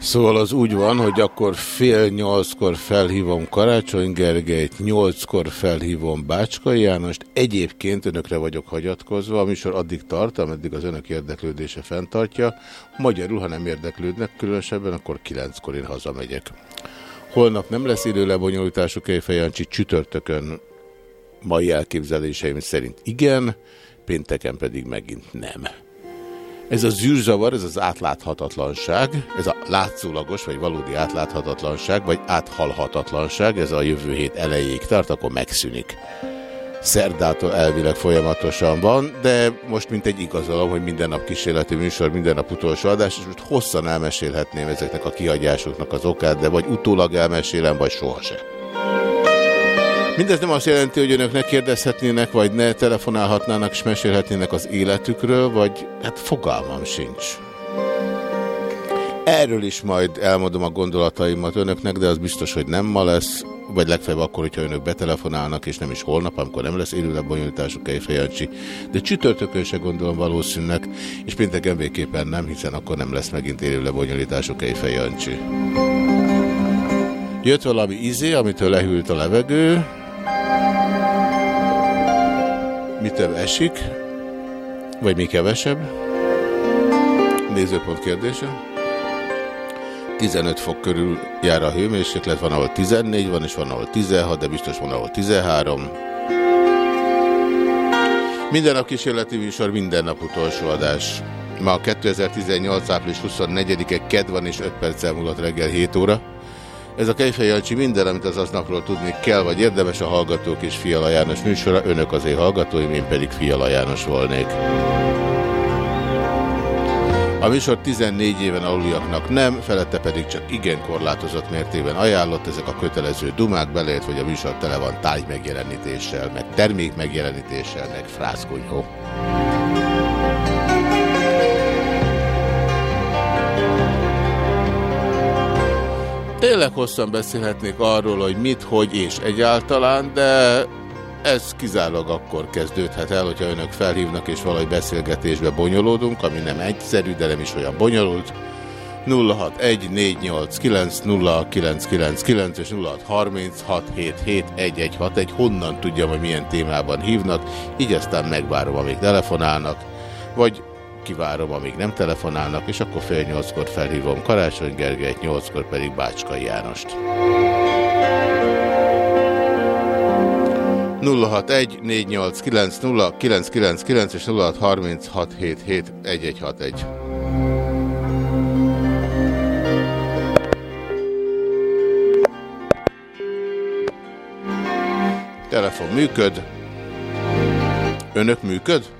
Szóval az úgy van, hogy akkor fél nyolckor felhívom Karácsony Gergelyt, nyolckor felhívom Bácskai Jánost. Egyébként önökre vagyok hagyatkozva, a műsor addig tart, ameddig az önök érdeklődése fenntartja. Magyarul, ha nem érdeklődnek különösebben, akkor kilenckor én hazamegyek. Holnap nem lesz idő lebonyolítású Kejfejancsi, csütörtökön mai elképzeléseim szerint igen, pénteken pedig megint nem. Ez a zűrzavar, ez az átláthatatlanság, ez a látszólagos vagy valódi átláthatatlanság, vagy áthalhatatlanság, ez a jövő hét elejéig tart, akkor megszűnik. Szerdától elvileg folyamatosan van, de most mint egy igazolom, hogy minden nap kísérleti műsor, minden nap utolsó adás, és most hosszan elmesélhetném ezeknek a kihagyásoknak az okát, de vagy utólag elmesélem, vagy sohasem. Mindez nem azt jelenti, hogy önök ne kérdezhetnének, vagy ne telefonálhatnának, és mesélhetnének az életükről, vagy hát fogalmam sincs. Erről is majd elmondom a gondolataimat önöknek, de az biztos, hogy nem ma lesz, vagy legfeljebb akkor, hogyha önök betelefonálnak, és nem is holnap, amikor nem lesz élő lebonyolítású Kejfejancsi. De csütörtökön se gondolom valószínűleg, és pénteken végképpen nem, hiszen akkor nem lesz megint élő lebonyolítású Kejfejancsi. Jött valami izé, amitől lehűlt a levegő. Mi több esik? Vagy mi kevesebb? Nézőpont kérdése. 15 fok körül jár a hőmérséklet, van ahol 14 van, és van ahol 16, de biztos van ahol 13. Minden nap kísérleti műsor, minden nap utolsó adás. Ma 2018. április 24-e ked van, és 5 perccel múlott reggel 7 óra. Ez a Kejfej Jancsi minden, amit az aznapról tudni kell, vagy érdemes a Hallgatók és Fiala János műsora. Önök az én hallgatóim, én pedig Fiala János volnék. A műsor 14 éven aluliaknak nem, felette pedig csak igen korlátozott mértében ajánlott. Ezek a kötelező dumák beleért, hogy a műsor tele van táj megjelenítéssel, meg termék megjelenítéssel, meg frászkonyhó. Tényleg hosszan beszélhetnék arról, hogy mit, hogy és egyáltalán, de ez kizárólag akkor kezdődhet el, hogyha önök felhívnak és valahogy beszélgetésbe bonyolódunk, ami nem egyszerű, de nem is olyan bonyolult. 0614890999 és 0636771161. Honnan tudjam, hogy milyen témában hívnak, így aztán megvárom, amíg telefonálnak, vagy kivárom, amíg nem telefonálnak, és akkor fél nyolckor felhívom Karácsony Gergelyt, nyolckor pedig Bácskai Jánost. 061 489 0999 és 0636771161. Telefon működ. Önök működ?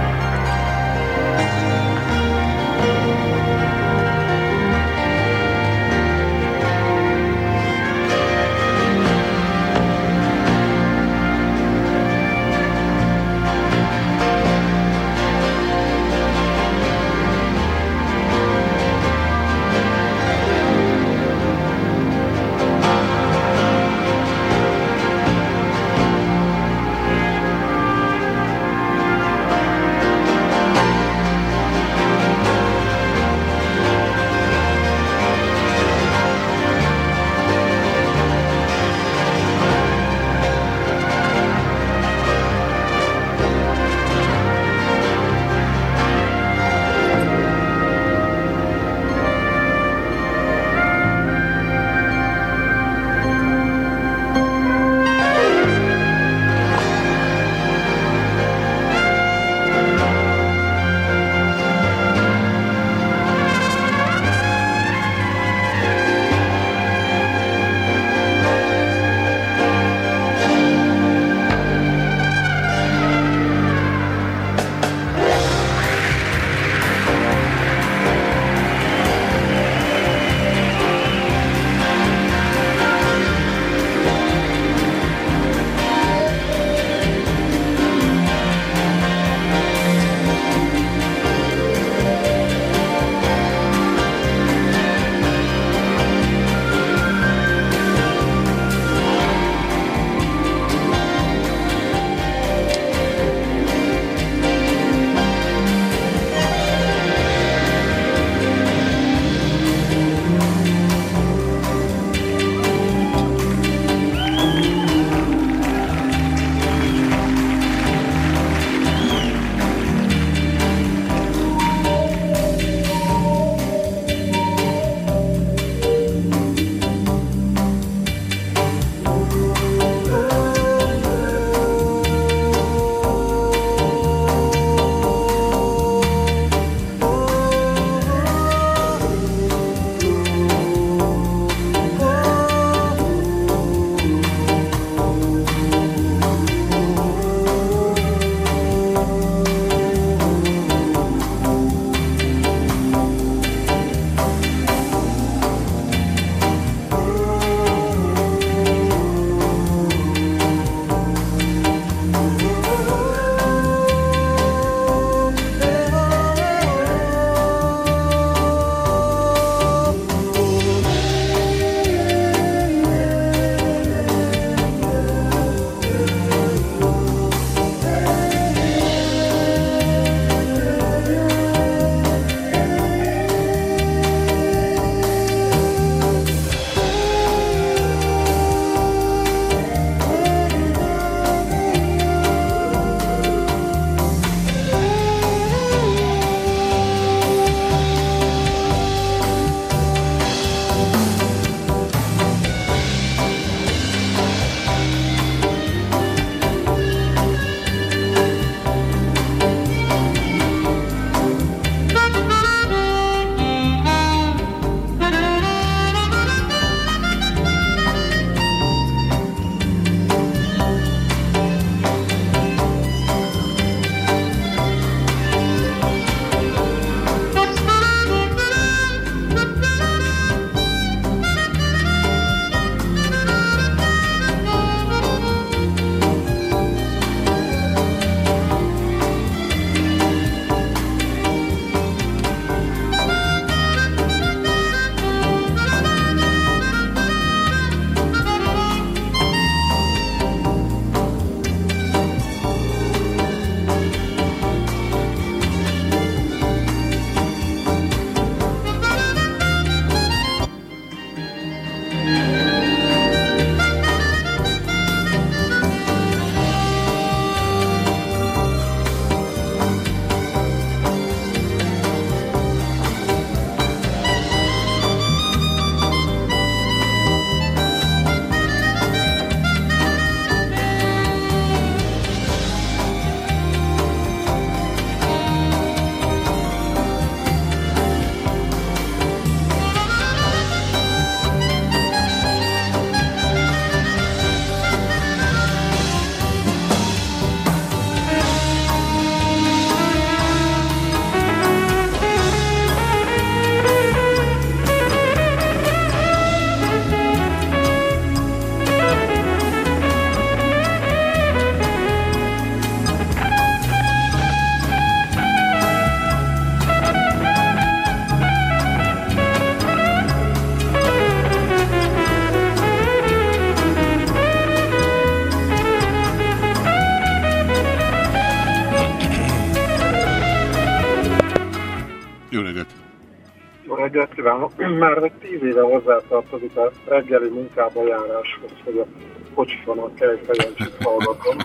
kívánok! Már egy tíz éve hozzátartozik a reggeli munkába járáshoz, hogy a kocsifonon kell fejencsit hallgatom.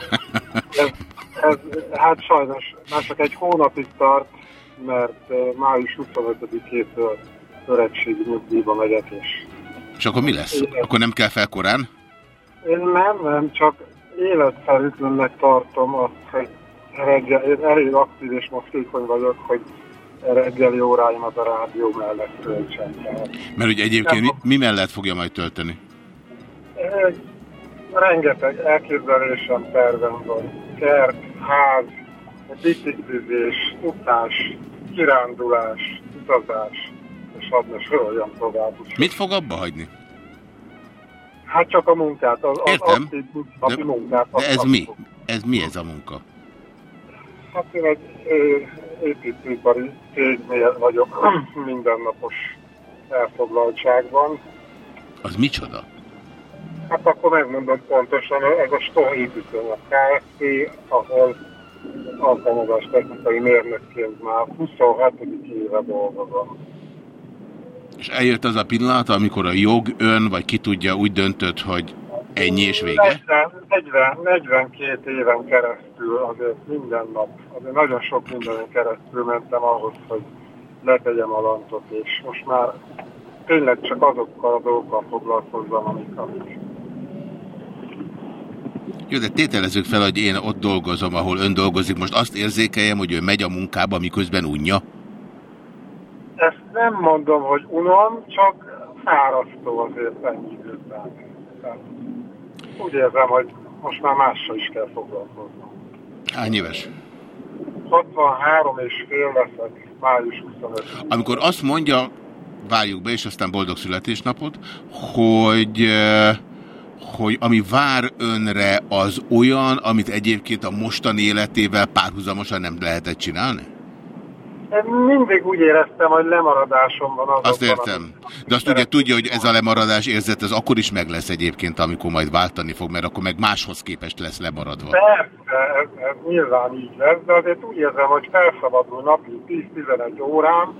Ez, ez, hát sajnos már csak egy hónapig tart, mert eh, május 25-től öregségi nyugdíjba megyek, és És akkor mi lesz? Akkor nem kell fel korán? én nem, nem, csak életszerűtlennek tartom azt, hogy reggel, én elég aktív és moztékony vagyok, hogy reggeli óráimat a rádió mellett töltsem. Mert ugye egyébként mi, mi mellett fogja majd tölteni? rengeteg elképzelésem, tervem van. Kert, ház, biciklizés, utás, kirándulás, utazás, és hadd ne soroljam tovább. Mit fog abba hagyni? Hát csak a munkát, az, az Értem. aktív De, munkát. de ez mi? Ez mi ez a munka? Hát én egy építőipari cégnél vagyok mindennapos elfoglaltságban. Az micsoda? Hát akkor megmondom pontosan, ez a Stoh építőnök Kft., ahol alkalmazás technikai mérnökként már 27. éve dolgozom. És eljött az a pillanat, amikor a jog, ön, vagy ki tudja, úgy döntött, hogy ennyi és vége? 40, 40, 42 éven keresztül azért minden nap, azért nagyon sok mindenen keresztül mentem ahhoz, hogy letegyem a lantot, és most már tényleg csak azokkal a dolgokkal foglalkozzam, amik, amik Jó, de tételezzük fel, hogy én ott dolgozom, ahol ön dolgozik. Most azt érzékeljem, hogy ő megy a munkába, miközben unja. Ezt nem mondom, hogy unom, csak fárasztó azért ennyi időben. Úgy érzem, hogy most már mással is kell foglalkoznom. Hány éves? 63 és fél leszek május 25 Amikor azt mondja, várjuk be, és aztán boldog születésnapot, hogy, eh, hogy ami vár önre az olyan, amit egyébként a mostani életével párhuzamosan nem lehetett csinálni? Én mindig úgy éreztem, hogy lemaradásom van azokban. Azt értem. De azt ugye tudja, hogy ez a lemaradás érzet, ez akkor is meg lesz egyébként, amikor majd váltani fog, mert akkor meg máshoz képest lesz lemaradva. Persze, ez, ez nyilván így lesz, de azért úgy érzem, hogy felszabadul napi 10-11 órám,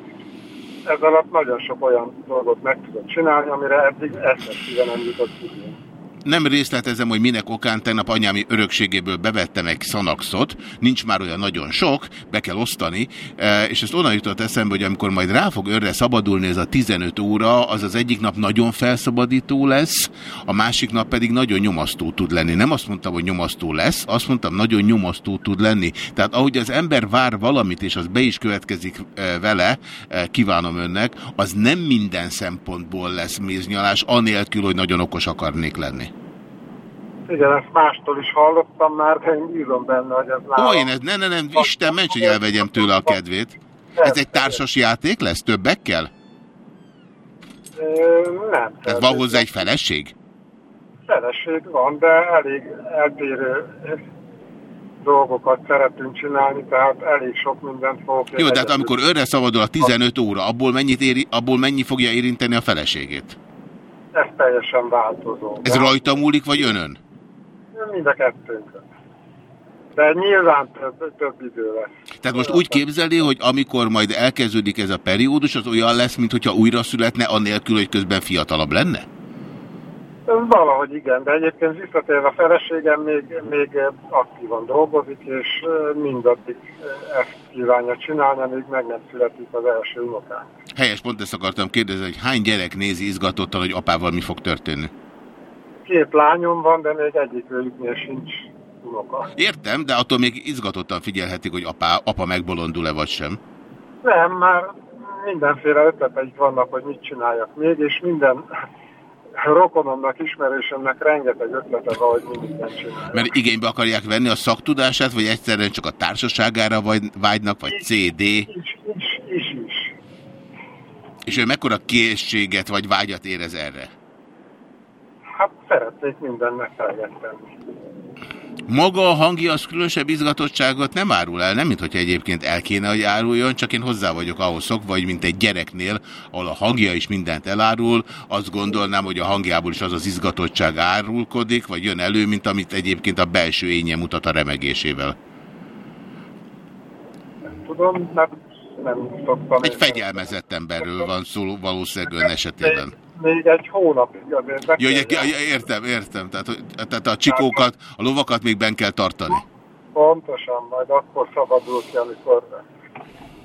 ez alatt nagyon sok olyan dolgot meg tudok csinálni, amire eddig eszembe nem jutott idén. Nem részletezem, hogy minek okán tegnap anyámi örökségéből bevettem egy szanaxot, nincs már olyan nagyon sok, be kell osztani, eh, és ezt onnan jutott eszembe, hogy amikor majd rá fog önre szabadulni ez a 15 óra, az az egyik nap nagyon felszabadító lesz, a másik nap pedig nagyon nyomasztó tud lenni. Nem azt mondtam, hogy nyomasztó lesz, azt mondtam, nagyon nyomasztó tud lenni. Tehát ahogy az ember vár valamit, és az be is következik eh, vele, eh, kívánom önnek, az nem minden szempontból lesz méznyalás, anélkül, hogy nagyon okos akarnék lenni. Igen, ezt mástól is hallottam már, de én bízom benne, hogy ez nálam. Ó, én ez, ne, ne, nem, Isten, ments, hogy elvegyem tőle a kedvét. Ez egy társas játék lesz többekkel? Nem. Tehát van hozzá egy feleség? Feleség van, de elég eltérő dolgokat szeretünk csinálni, tehát elég sok mindent fogok... Jó, de hát amikor önre szabadul a 15 óra, abból, mennyit éri, abból mennyi fogja érinteni a feleségét? Ez teljesen változó. Ez rajta múlik, vagy önön? Mind a kettőnkön. De nyilván több, több idő lesz. Tehát most úgy képzeli, hogy amikor majd elkezdődik ez a periódus, az olyan lesz, mint hogyha újra születne, anélkül, hogy közben fiatalabb lenne? Valahogy igen, de egyébként visszatérve a feleségem még, még aktívan dolgozik, és mindaddig ezt kívánja csinálni, amíg meg nem születik az első unokánk. Helyes, pont ezt akartam kérdezni, hogy hány gyerek nézi izgatottan, hogy apával mi fog történni? Két lányom van, de még egyikőjüknél sincs unoka. Értem, de attól még izgatottan figyelhetik, hogy apá, apa megbolondul-e vagy sem. Nem, már mindenféle ötleteik vannak, hogy mit csináljak még, és minden rokonomnak, ismerősömnek rengeteg ötlete van, hogy mindent csinálják. Mert igénybe akarják venni a szaktudását, vagy egyszerűen csak a társaságára vagy, vágynak, vagy CD, Is, is, is, is. és ő mekkora készséget vagy vágyat érez erre? Mindennek eleget tenni. Maga a hangja az különösebb izgatottságot nem árul el, nem mint hogy egyébként el kéne, hogy áruljon, csak én hozzá vagyok ahhoz szokva, hogy mint egy gyereknél, ahol a hangja is mindent elárul, azt gondolnám, hogy a hangjából is az az izgatottság árulkodik, vagy jön elő, mint amit egyébként a belső énje mutat a remegésével. Nem tudom, mert nem szoktam. Egy fegyelmezett emberről van szó valószínűleg ön esetében. Még, egy hónapig be Jó, értem, értem. Tehát, tehát a csikókat, a lovakat még ben kell tartani. Pontosan, majd akkor szabadul ki, amikor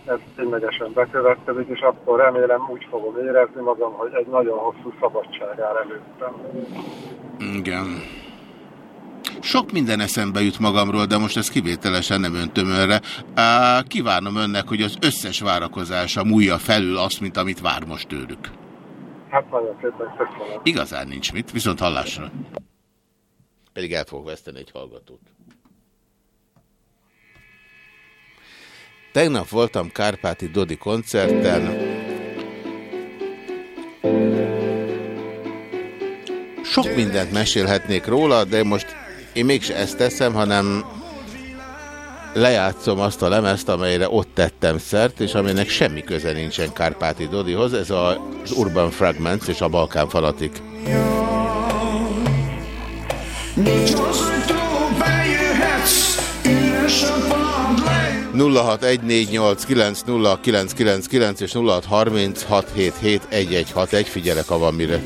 ez ténylegesen bekövetkezik, és akkor remélem úgy fogom érezni magam, hogy egy nagyon hosszú szabadság áll előttem. Igen. Sok minden eszembe jut magamról, de most ez kivételesen nem öntöm önre. Kívánom önnek, hogy az összes várakozása múlja felül azt, mint amit vár most tőlük. Hát nagyon szépen köszönöm. Igazán nincs mit, viszont hallásra. Pedig el fogok veszteni egy hallgatót. Tegnap voltam Kárpáti Dodi koncerten. Sok mindent mesélhetnék róla, de most én mégse ezt teszem, hanem lejátszom azt a lemezt, amelyre ott tettem szert, és aminek semmi köze nincsen Kárpáti Dodihoz. Ez az Urban Fragments és a Balkán Fanatik. Le. 0614890999 és 0636771161. Figyelek, ha van mire.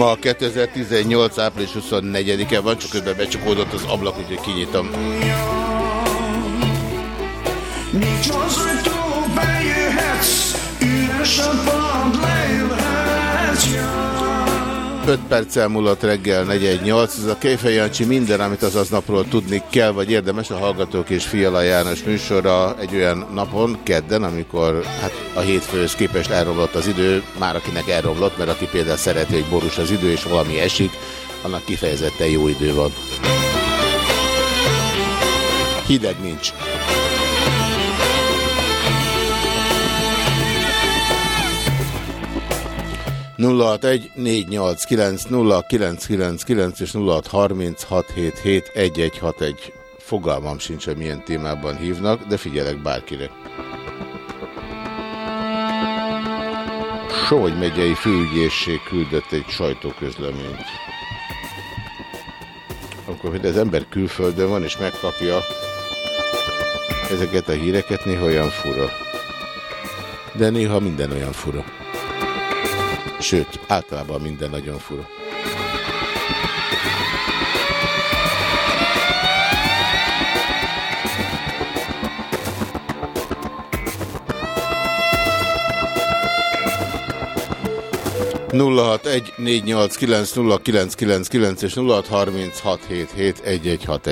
Ma 2018. április 24-e van, csak közben becsukódott az ablak, úgyhogy kinyitom. Nincs az, hogy bejöhetsz, üres a. 5 perccel múlott reggel 418, ez a Kéfej Jancsi minden, amit az aznapról tudni kell, vagy érdemes a Hallgatók és Fiala János műsora egy olyan napon, kedden, amikor hát a hétfőhöz képest elromlott az idő, már akinek elromlott, mert aki például szereti, hogy borús az idő, és valami esik, annak kifejezetten jó idő van. Hideg nincs. 0614890999 és 0636771161. Fogalmam sincs, hogy milyen témában hívnak, de figyelek bárkire. Sohogy megyei főügyészség küldött egy sajtóközleményt. Amikor hogy az ember külföldön van és megkapja ezeket a híreket, néha olyan fura. De néha minden olyan fura. Sőt, általában minden nagyon fura. nulla hat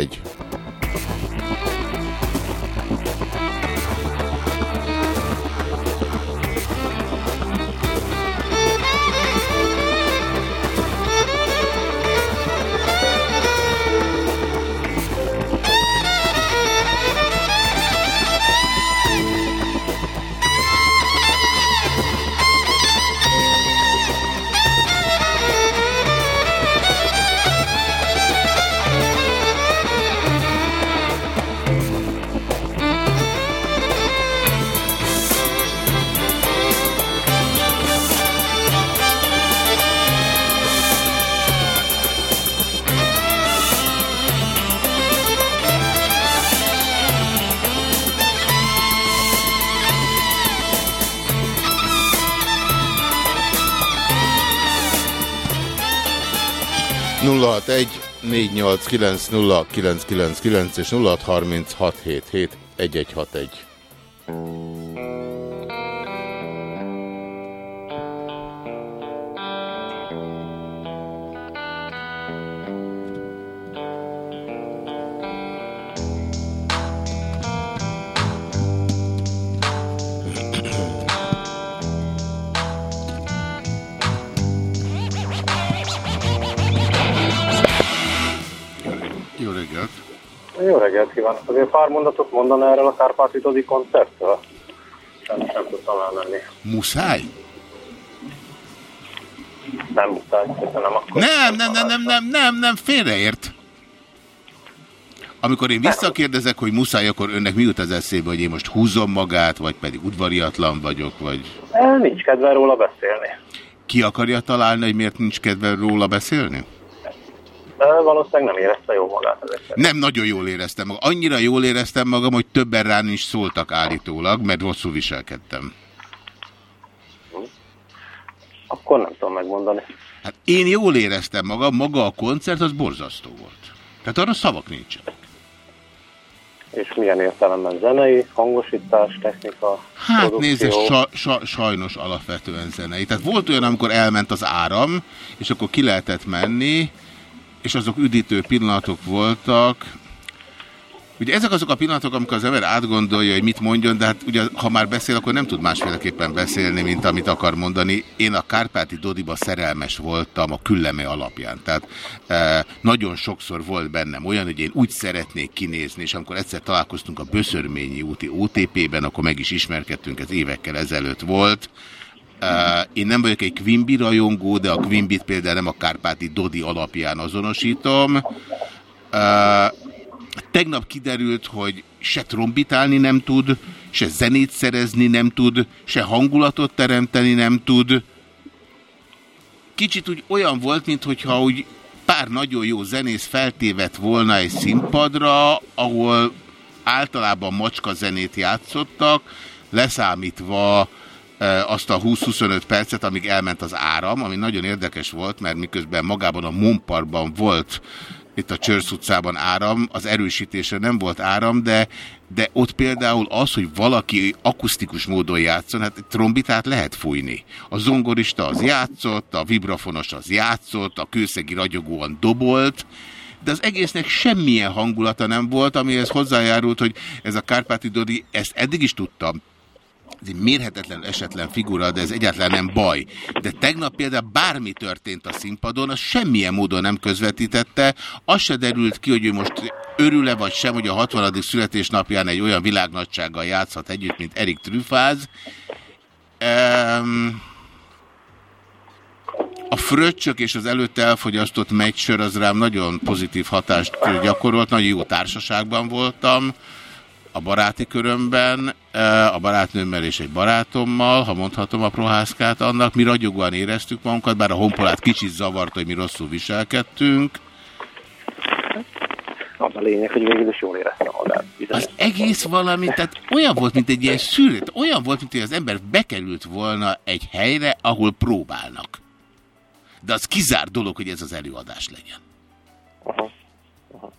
és 0636771161. pár mondatot mondaná erről a Kárpáti Dodi koncertről? Sajnos nem tudtam elmenni. Muszáj? Nem muszáj, köszönöm akkor. Nem, nem, nem, nem, nem, nem, nem, félreért. Amikor én visszakérdezek, hogy muszáj, akkor önnek mi jut az eszébe, hogy én most húzom magát, vagy pedig udvariatlan vagyok, vagy Nincs kedve róla beszélni. ki akarja találni, hogy miért nincs kedve róla beszélni? Valószínűleg nem érezte jó magát ezek szerint. Nem nagyon jól éreztem magam. Annyira jól éreztem magam, hogy többen rám is szóltak állítólag, mert rosszul viselkedtem. Akkor nem tudom megmondani. Hát én jól éreztem magam, maga a koncert az borzasztó volt. Tehát arra szavak nincsenek. És milyen értelemben zenei, hangosítás, technika, Hát produkció. nézd, sa, sa, sajnos alapvetően zenei. Tehát volt olyan, amikor elment az áram, és akkor ki lehetett menni, és azok üdítő pillanatok voltak. Ugye ezek azok a pillanatok, amikor az ember átgondolja, hogy mit mondjon, de hát ugye ha már beszél, akkor nem tud másféleképpen beszélni, mint amit akar mondani. Én a Kárpáti Dodiba szerelmes voltam a külleme alapján. Tehát e, nagyon sokszor volt bennem olyan, hogy én úgy szeretnék kinézni, és amikor egyszer találkoztunk a Böszörményi úti OTP-ben, akkor meg is ismerkedtünk, ez évekkel ezelőtt volt. Én nem vagyok egy Quimby rajongó, de a Quimbit például nem a Kárpáti Dodi alapján azonosítom. Tegnap kiderült, hogy se trombitálni nem tud, se zenét szerezni nem tud, se hangulatot teremteni nem tud. Kicsit úgy olyan volt, mintha úgy pár nagyon jó zenész feltévet volna egy színpadra, ahol általában macska zenét játszottak, leszámítva azt a 20-25 percet, amíg elment az áram, ami nagyon érdekes volt, mert miközben magában a Monparkban volt itt a Csörsz utcában áram, az erősítésre nem volt áram, de, de ott például az, hogy valaki akusztikus módon játszon, hát trombitát lehet fújni. A zongorista az játszott, a vibrafonos az játszott, a kőszegi ragyogóan dobolt, de az egésznek semmilyen hangulata nem volt, amihez hozzájárult, hogy ez a Kárpáti Dodi, ezt eddig is tudtam, ez egy mérhetetlen esetlen figura, de ez egyáltalán nem baj. De tegnap például bármi történt a színpadon, az semmilyen módon nem közvetítette. Az se derült ki, hogy ő most örül-e vagy sem, hogy a 60. születésnapján egy olyan világnagysággal játszhat együtt, mint Erik Trüfáz. Um, a fröccsök és az előtte elfogyasztott meccsör az rám nagyon pozitív hatást gyakorolt, nagyon jó társaságban voltam a baráti körömben, a barátnőmmel és egy barátommal, ha mondhatom a prohászkát annak, mi ragyogóan éreztük magunkat, bár a honpolát kicsit zavart, hogy mi rosszul viselkedtünk. Az a lényeg, hogy végül is jól érezte magát. Az egész valami, tehát olyan volt, mint egy ilyen szűrőt, olyan volt, mint hogy az ember bekerült volna egy helyre, ahol próbálnak. De az kizár dolog, hogy ez az előadás legyen. Aha. Aha.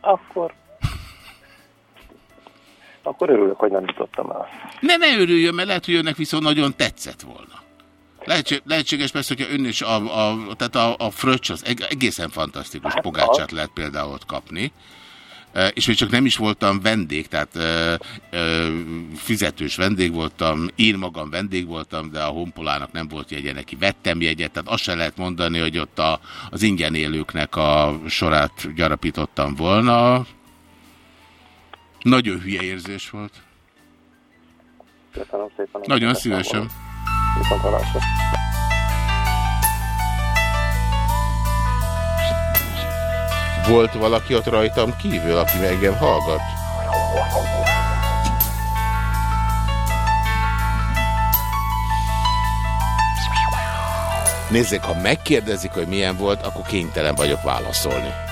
Akkor... Akkor örülök, hogy nem jutottam el. Ne, ne örüljön, mert lehet, hogy önnek viszont nagyon tetszett volna. Lehetség, lehetséges persze, hogyha ön is a, a, tehát a, a fröccs az eg- egészen fantasztikus Hát, pogácsát lehet például ott kapni. E, És még csak nem is voltam vendég, tehát e, e, fizetős vendég voltam, én magam vendég voltam, de a honpolának nem volt jegye, neki vettem jegyet, tehát azt se lehet mondani, hogy ott a, az ingyen élőknek a sorát gyarapítottam volna. Nagyon hülye érzés volt. Köszönöm szépen. Nagyon szívesen. Viszontlátásra. Volt valaki ott rajtam kívül, aki engem hallgat? Nézzék, ha megkérdezik, hogy milyen volt, akkor kénytelen vagyok válaszolni.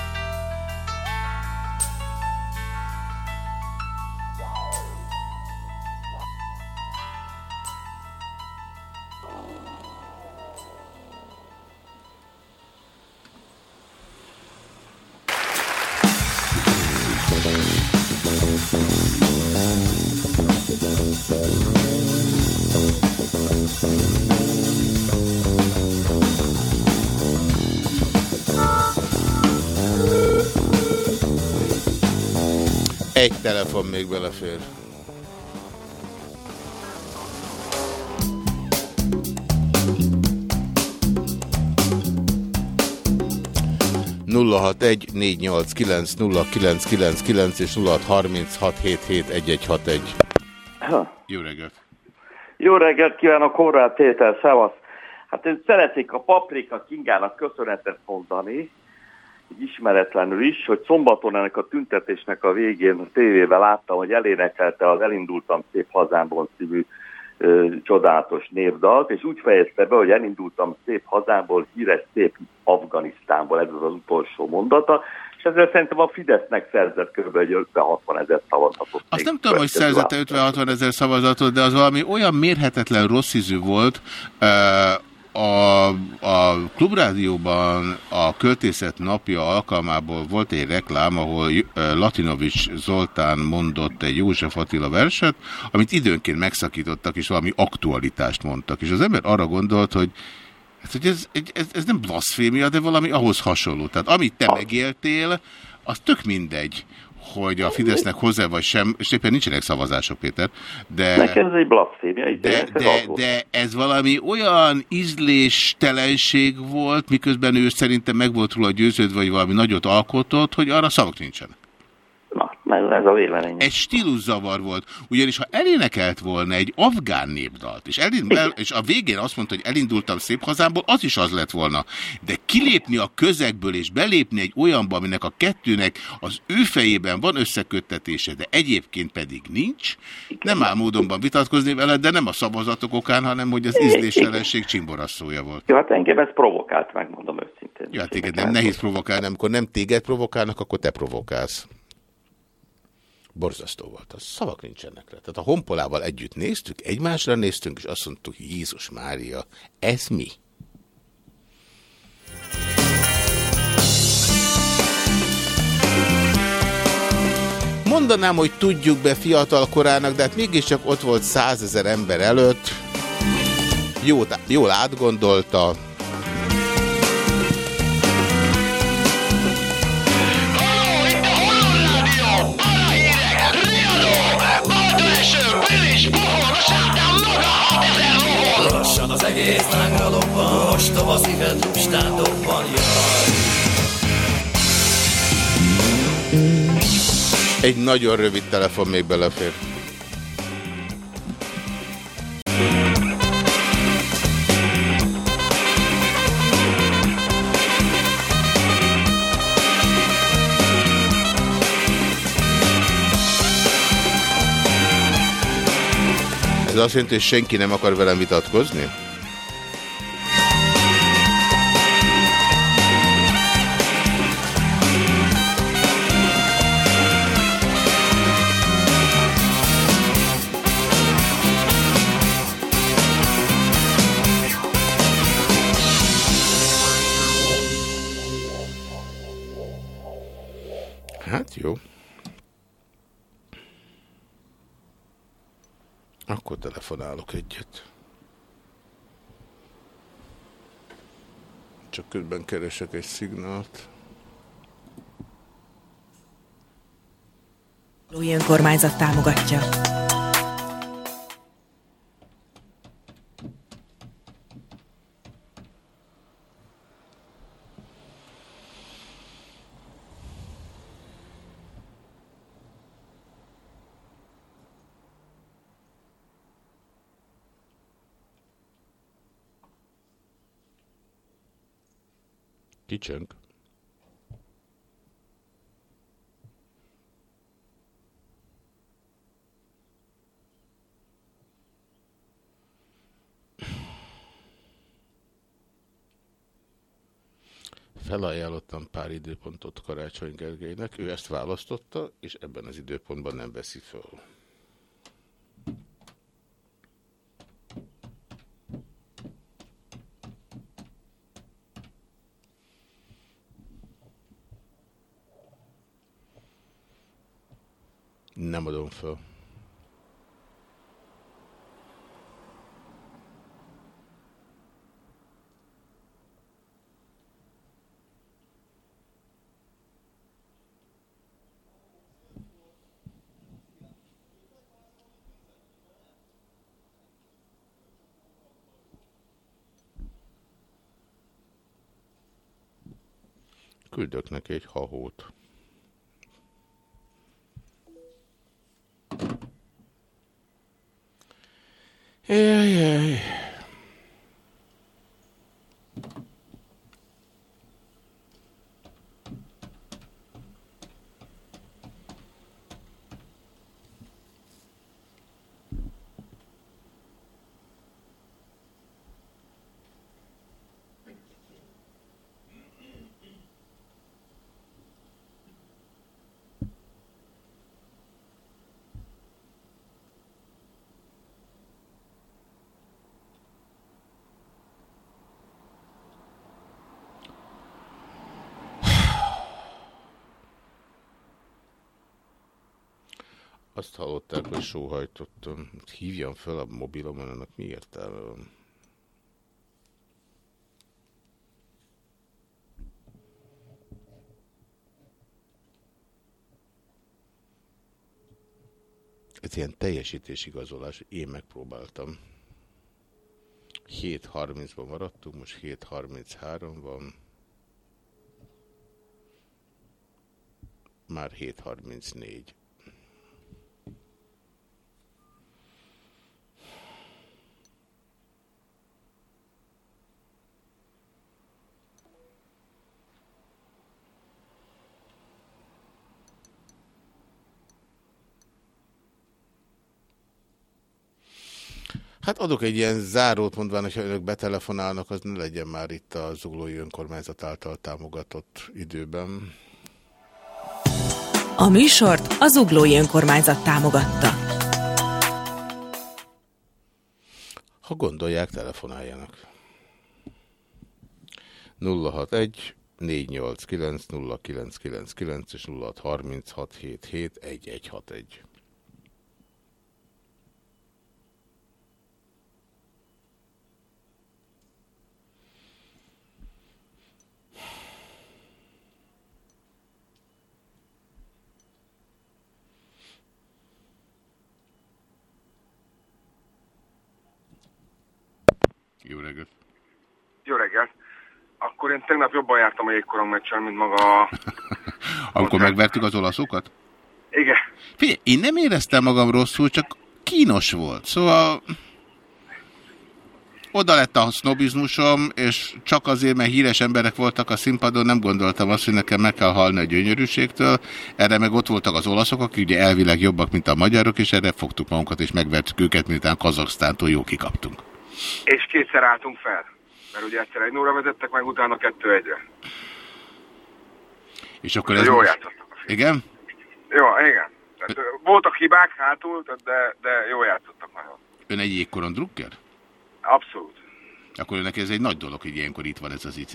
Egy telefon még belefér. 061 489 és 0636771161. Jó reggelt! Jó reggelt kívánok, Konrád Péter, szevasz! Hát én szeretnék a Paprika Kingának köszönetet mondani, ismeretlenül is, hogy szombaton ennek a tüntetésnek a végén a tévében láttam, hogy elénekelte az Elindultam szép hazámból című ö, csodálatos névdalt, és úgy fejezte be, hogy elindultam szép hazámból, híres szép Afganisztánból, ez az az utolsó mondata, és ezzel szerintem a Fidesznek szerzett kb. 50-60 ezer szavazatot. Azt nem tudom, hogy szerzette 50-60 ezer szavazatot, de az valami olyan mérhetetlen rossz ízű volt, a, a Klubrádióban a Költészet napja alkalmából volt egy reklám, ahol Latinovics Zoltán mondott egy József Attila verset, amit időnként megszakítottak, és valami aktualitást mondtak. És az ember arra gondolt, hogy Hát, hogy ez, ez, ez nem blaszfémia, de valami ahhoz hasonló. Tehát amit te megéltél, az tök mindegy, hogy a Fidesznek hozzá vagy sem, és éppen nincsenek szavazások, Péter, de... Nekem ez egy blaszfémia. De, de, de ez valami olyan ízléstelenség volt, miközben ő szerintem meg volt róla győződve, vagy valami nagyot alkotott, hogy arra szavak nincsenek. Ez a vélemény. Egy stíluszavar volt, ugyanis ha elénekelt volna egy afgán népdalt, és, el, és a végén azt mondta, hogy elindultam szép hazámból, az is az lett volna. De kilépni a közegből és belépni egy olyanba, aminek a kettőnek az ő fejében van összeköttetése, de egyébként pedig nincs, nem áll módonban vitatkozni vele, de nem a szavazatok okán, hanem hogy az ízléstelenség csimborasszója volt. Jó, hát engem ez provokált, megmondom őszintén. Ja, hát téged nem nehéz provokálni, amikor nem téged provokálnak, akkor te provokálsz. Borzasztó volt. Az szavak nincsenek rá. Tehát a honpolával együtt néztük, egymásra néztünk, és azt mondtuk, Jézus Mária, ez mi? Mondanám, hogy tudjuk be fiatal korának, de hát mégiscsak ott volt százezer ember előtt. Jól, jól átgondolta, az egész lángra lobban, ostoba szíved lustán dobban, jaj. Egy nagyon rövid telefon még belefér. Ez azt jelenti, hogy senki nem akar velem vitatkozni? Hát jó. Akkor telefonálok egyet. Csak közben keresek egy szignált. önkormányzat támogatja. Kicsönk. Felajánlottam pár időpontot Karácsony Gergelynek, ő ezt választotta, és ebben az időpontban nem veszi föl. Nem adom föl. küldök neki egy hahót. Yeah. Azt hallották, hogy sóhajtottam. Hívjam fel a mobilomon, annak mi értelme van? Ez ilyen teljesítésigazolás, én megpróbáltam. 7.30-ban maradtunk, most 7.33 van. Már 7.34. Hát adok egy ilyen zárót mondván, hogyha önök betelefonálnak, az ne legyen már itt a Zuglói Önkormányzat által támogatott időben. A műsort a Zuglói Önkormányzat támogatta. Ha gondolják, telefonáljanak. 061 489 0999 és 0636771161. Jó reggelt! Jó reggelt! Akkor én tegnap jobban jártam a jégkorong meccsen, mint maga a... Amikor megvertük az olaszokat? Igen. Figyelj, én nem éreztem magam rosszul, csak kínos volt. Szóval oda lett a sznobizmusom, és csak azért, mert híres emberek voltak a színpadon, nem gondoltam azt, hogy nekem meg kell halni a gyönyörűségtől. Erre meg ott voltak az olaszok, akik ugye elvileg jobbak, mint a magyarok, és erre fogtuk magunkat, és megvertük őket, miután Kazaksztántól jó kikaptunk. És kétszer álltunk fel. Mert ugye egyszer egy óra vezettek, meg utána kettő egyre. És akkor ez Jól most... játszottak a film. Igen? Jó, igen. Tehát, Ö... voltak hibák hátul, de, de jó játszottak nagyon. Ön egy jégkoron drukker? Abszolút. Akkor önnek ez egy nagy dolog, hogy ilyenkor itt van ez az IC.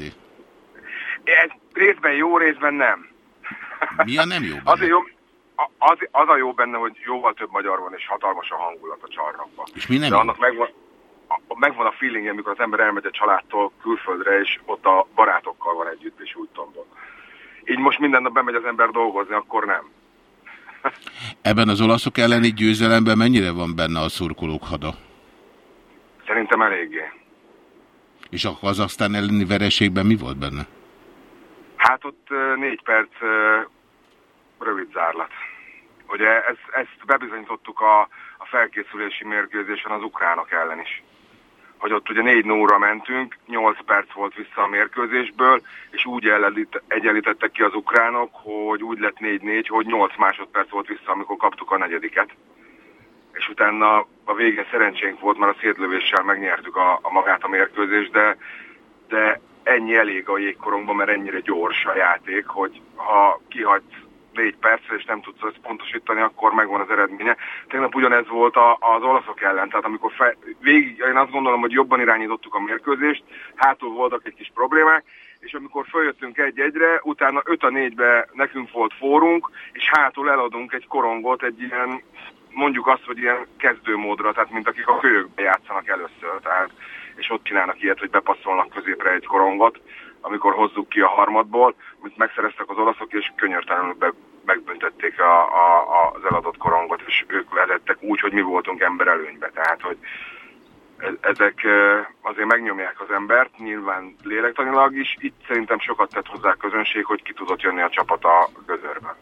Ez részben jó, részben nem. Mi a nem jó benne? Azért jó, az, az a jó benne, hogy jóval több magyar van, és hatalmas a hangulat a csarnokban. És mi nem De jó? annak megvan, megvan a feeling, amikor az ember elmegy a családtól külföldre, és ott a barátokkal van együtt, és úgy tombol. Így most minden nap bemegy az ember dolgozni, akkor nem. Ebben az olaszok elleni győzelemben mennyire van benne a szurkolók hada? Szerintem eléggé. És a Kazaksztán elleni vereségben mi volt benne? Hát ott négy perc rövid zárlat. Ugye ezt, ezt bebizonyítottuk a, a felkészülési mérkőzésen az ukránok ellen is hogy ott ugye 4 óra mentünk, 8 perc volt vissza a mérkőzésből, és úgy egyenlítettek ki az ukránok, hogy úgy lett 4-4, hogy 8 másodperc volt vissza, amikor kaptuk a negyediket. És utána a végén szerencsénk volt, mert a szétlövéssel megnyertük a, a magát a mérkőzést, de, de ennyi elég a jégkorongban, mert ennyire gyors a játék, hogy ha kihagysz négy percre, és nem tudsz ezt pontosítani, akkor megvan az eredménye. Tegnap ugyanez volt a, az olaszok ellen, tehát amikor fe, végig, én azt gondolom, hogy jobban irányítottuk a mérkőzést, hátul voltak egy kis problémák, és amikor följöttünk egy-egyre, utána 5 a 4 nekünk volt fórunk, és hátul eladunk egy korongot, egy ilyen, mondjuk azt, hogy ilyen kezdőmódra, tehát mint akik a kölyökbe játszanak először, tehát, és ott csinálnak ilyet, hogy bepasszolnak középre egy korongot, amikor hozzuk ki a harmadból, amit megszereztek az olaszok, és könyörtelenül be, megbüntették a, a, a, az eladott korongot, és ők vezettek úgy, hogy mi voltunk emberelőnybe. Tehát, hogy e- ezek e, azért megnyomják az embert, nyilván lélektanilag is. Itt szerintem sokat tett hozzá a közönség, hogy ki tudott jönni a csapat a gözörben.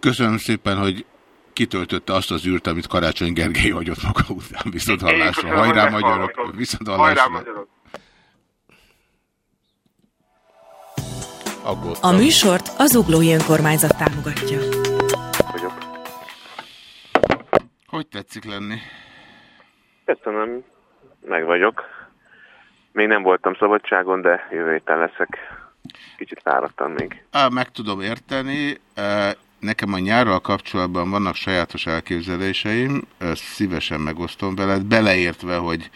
Köszönöm szépen, hogy kitöltötte azt az űrt, amit Karácsony Gergely hagyott maga után. Viszont hallásra. Hajrá magyarok! Viszont hallásra. Hajrá magyarok! Aggódtam. A műsort az Uglói Önkormányzat támogatja. Hogy tetszik lenni? Köszönöm, meg vagyok. Még nem voltam szabadságon, de jövő héten leszek. Kicsit fáradtam még. Á, meg tudom érteni. Nekem a nyárral kapcsolatban vannak sajátos elképzeléseim, ezt szívesen megosztom veled, beleértve, hogy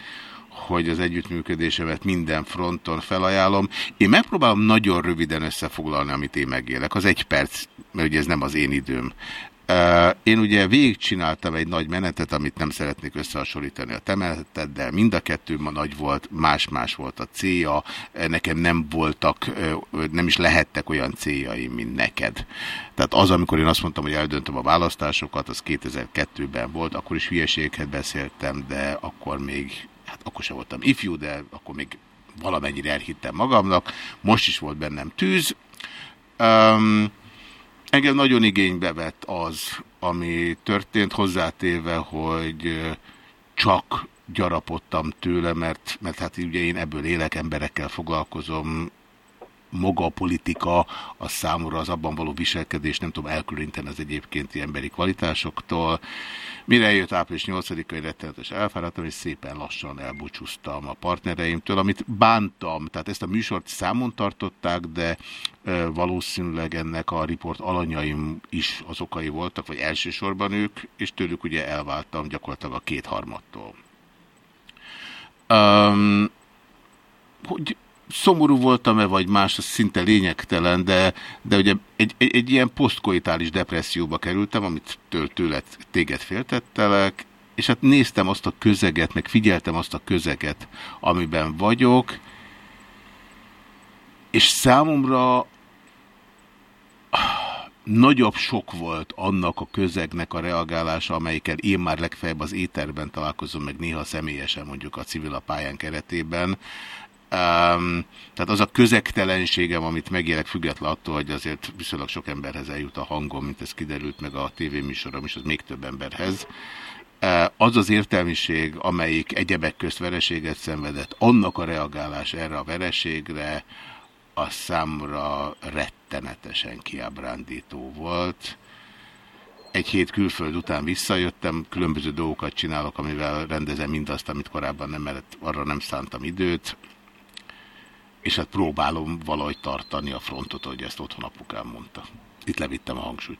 hogy az együttműködésemet minden fronton felajánlom. Én megpróbálom nagyon röviden összefoglalni, amit én megélek. Az egy perc, mert ugye ez nem az én időm. Én ugye végigcsináltam egy nagy menetet, amit nem szeretnék összehasonlítani a te meneteddel. Mind a kettő ma nagy volt, más-más volt a célja. Nekem nem voltak, nem is lehettek olyan céljaim, mint neked. Tehát az, amikor én azt mondtam, hogy eldöntöm a választásokat, az 2002-ben volt, akkor is hülyeségeket beszéltem, de akkor még, hát akkor sem voltam ifjú, de akkor még valamennyire elhittem magamnak. Most is volt bennem tűz. Um, Engem nagyon igénybe vett az, ami történt, hozzátéve, hogy csak gyarapodtam tőle, mert, mert hát ugye én ebből élek, emberekkel foglalkozom, maga a politika, a számomra az abban való viselkedés, nem tudom elkülöníteni az egyébkénti emberi kvalitásoktól. Mire eljött április 8-ai rettenetes elfáradtam, és szépen lassan elbúcsúztam a partnereimtől, amit bántam, tehát ezt a műsort számon tartották, de valószínűleg ennek a riport alanyaim is az okai voltak, vagy elsősorban ők, és tőlük ugye elváltam gyakorlatilag a kétharmadtól. Um, hogy szomorú voltam-e, vagy más, az szinte lényegtelen, de, de ugye egy, egy, egy ilyen posztkoitális depresszióba kerültem, amit től, tőled, téged féltettelek, és hát néztem azt a közeget, meg figyeltem azt a közeget, amiben vagyok, és számomra nagyobb sok volt annak a közegnek a reagálása, amelyikkel én már legfeljebb az éterben találkozom, meg néha személyesen mondjuk a civil a pályán keretében, Um, tehát az a közegtelenségem, amit megélek független attól, hogy azért viszonylag sok emberhez eljut a hangom, mint ez kiderült meg a tévéműsorom, és az még több emberhez. Uh, az az értelmiség, amelyik egyebek közt vereséget szenvedett, annak a reagálás erre a vereségre, az számra rettenetesen kiábrándító volt. Egy hét külföld után visszajöttem, különböző dolgokat csinálok, amivel rendezem mindazt, amit korábban nem, mert arra nem szántam időt és hát próbálom valahogy tartani a frontot, hogy ezt otthon apukám mondta. Itt levittem a hangsúlyt.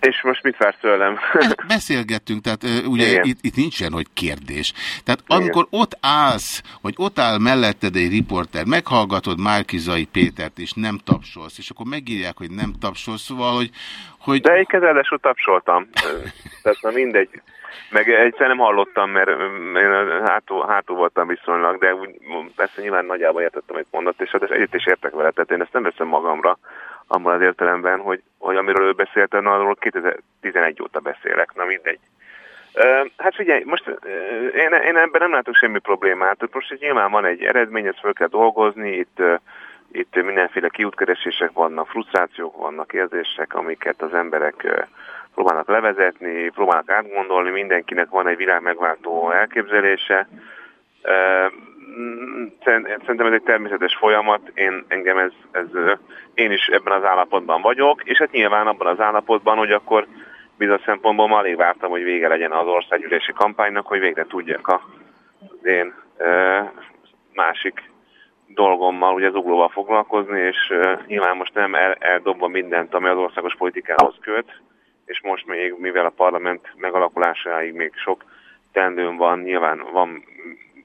És most mit vársz tőlem? Beszélgettünk, tehát ugye Igen. itt, itt nincsen, hogy kérdés. Tehát amikor ott állsz, vagy ott áll melletted egy riporter, meghallgatod Márkizai Pétert, és nem tapsolsz, és akkor megírják, hogy nem tapsolsz, szóval, hogy... hogy... De én kezelesül tapsoltam. Tehát na mindegy. Meg egyszer nem hallottam, mert én hátul, hátul voltam viszonylag, de úgy, persze nyilván nagyjából értettem, amit mondott, és hát egyet is értek vele, tehát én ezt nem veszem magamra, abban az értelemben, hogy, hogy amiről ő beszélt, arról 2011 óta beszélek, na mindegy. Hát figyelj, most én, én ebben nem látok semmi problémát. Most itt nyilván van egy eredmény, ezt fel kell dolgozni, itt, itt mindenféle kiútkeresések vannak, frusztrációk vannak, érzések, amiket az emberek próbálnak levezetni, próbálnak átgondolni, mindenkinek van egy világ megváltó elképzelése. Mm, szerint- Szerintem ez egy természetes folyamat, én, engem ez, ez, én is ebben az állapotban vagyok, és hát nyilván abban az állapotban, hogy akkor bizonyos szempontból ma alig vártam, hogy vége legyen az országgyűlési kampánynak, hogy végre tudjak a, az én másik dolgommal, ugye zuglóval foglalkozni, és nyilván most nem el, eldobva mindent, ami az országos politikához köt, és most még, mivel a parlament megalakulásáig még sok tendőm van, nyilván van,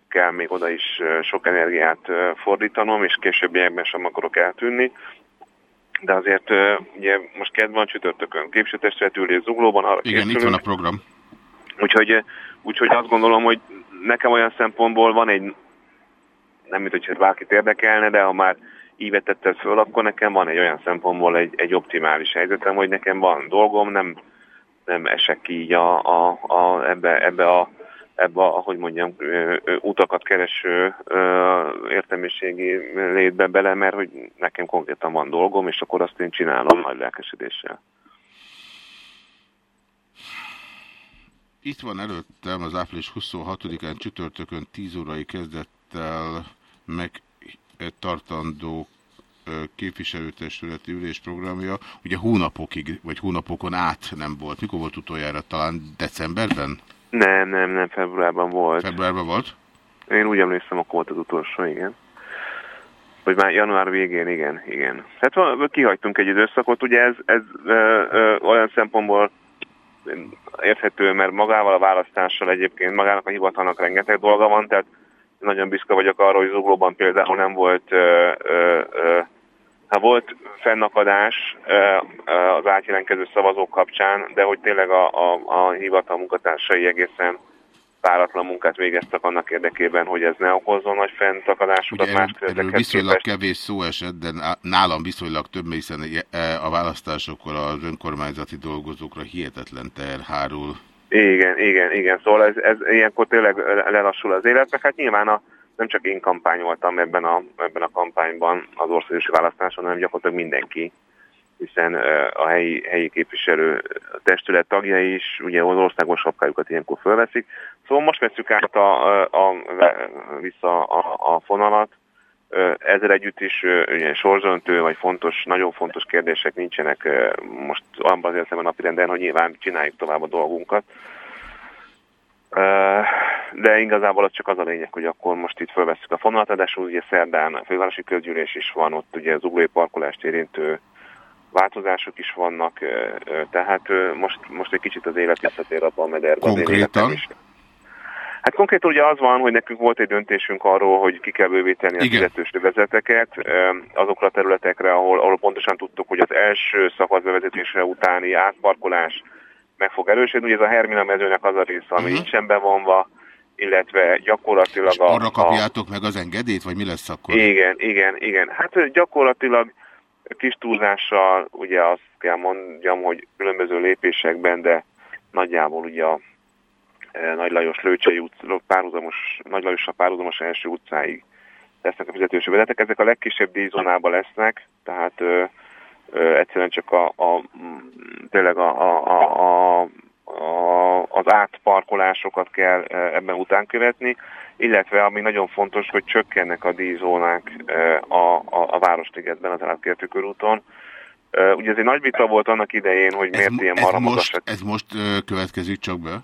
kell még oda is sok energiát fordítanom, és későbbiekben sem akarok eltűnni. De azért ugye most kedv van csütörtökön képviselőtestület ülés zuglóban, arra Igen, itt van a program. Úgyhogy, úgyhogy azt gondolom, hogy nekem olyan szempontból van egy, nem mint hogy bárkit érdekelne, de ha már így vetetted föl, akkor nekem van egy olyan szempontból egy, egy optimális helyzetem, hogy nekem van dolgom, nem nem esek ki így a, a, a, ebbe, ebbe a ebbe, a, hogy mondjam, utakat kereső értelmiségi létbe bele, mert hogy nekem konkrétan van dolgom, és akkor azt én csinálom nagy lelkesedéssel. Itt van előttem az április 26-án csütörtökön 10 órai kezdettel megtartandó képviselőtestületi ülésprogramja, ugye hónapokig, vagy hónapokon át nem volt. Mikor volt utoljára? Talán decemberben? Nem, nem, nem, februárban volt. Februárban volt? Én úgy emlékszem, akkor volt az utolsó, igen. Vagy már január végén, igen, igen. Hát kihagytunk egy időszakot, ugye ez, ez ö, ö, olyan szempontból érthető, mert magával a választással egyébként magának a hivatalnak rengeteg dolga van, tehát nagyon büszke vagyok arra, hogy Zuglóban például nem volt, ö, ö, ö, ha volt fennakadás ö, az átjelentkező szavazók kapcsán, de hogy tényleg a, a, a hivatal munkatársai egészen páratlan munkát végeztek annak érdekében, hogy ez ne okozzon nagy fennakadásokat más erről viszonylag képest. kevés szó esett, de nálam viszonylag több, hiszen e, a választásokkor az önkormányzati dolgozókra hihetetlen teher hárul. Igen, igen, igen. Szóval ez, ez ilyenkor tényleg lelassul az élet, meg hát nyilván a, nem csak én kampányoltam ebben a, ebben a kampányban az országos választáson, hanem gyakorlatilag mindenki hiszen a helyi, helyi képviselő testület tagjai is ugye az országos sapkájukat ilyenkor fölveszik. Szóval most veszük át a, a, a, vissza a, a fonalat. Ezzel együtt is ugye, sorzöntő vagy fontos, nagyon fontos kérdések nincsenek most abban az értelemben napirenden, hogy nyilván csináljuk tovább a dolgunkat. De igazából az csak az a lényeg, hogy akkor most itt fölveszük a fonalat, adásul ugye szerdán a fővárosi közgyűlés is van, ott ugye az uglói parkolást érintő változások is vannak, tehát most, most egy kicsit az élet visszatér abba a mederbe. Konkrétan? Is. Hát konkrétan ugye az van, hogy nekünk volt egy döntésünk arról, hogy ki kell bővíteni a fizetős vezeteket azokra a területekre, ahol, ahol pontosan tudtuk, hogy az első szakasz bevezetése utáni átparkolás meg fog erősödni. Ugye ez a Hermina mezőnek az a része, ami uh-huh. nincsen bevonva, illetve gyakorlatilag... És a, arra kapjátok a... meg az engedélyt, vagy mi lesz akkor? Igen, igen, igen. Hát gyakorlatilag Kis túlzással ugye azt kell mondjam, hogy különböző lépésekben, de nagyjából ugye a Nagy Lajos Lőcsei utca, párhuzamos, Nagy Lajos a párhuzamos első utcáig lesznek a fizetős vezetek. Ezek a legkisebb díjzónában lesznek, tehát ö, ö, egyszerűen csak a, a, tényleg a, a, a, a, az átparkolásokat kell ebben után követni illetve ami nagyon fontos, hogy csökkennek a díjzónák a, a, a Városligetben, az Átkértő körúton. Ugye ez egy nagy vita volt annak idején, hogy ez, miért ilyen marha most, Ez most következik csak be?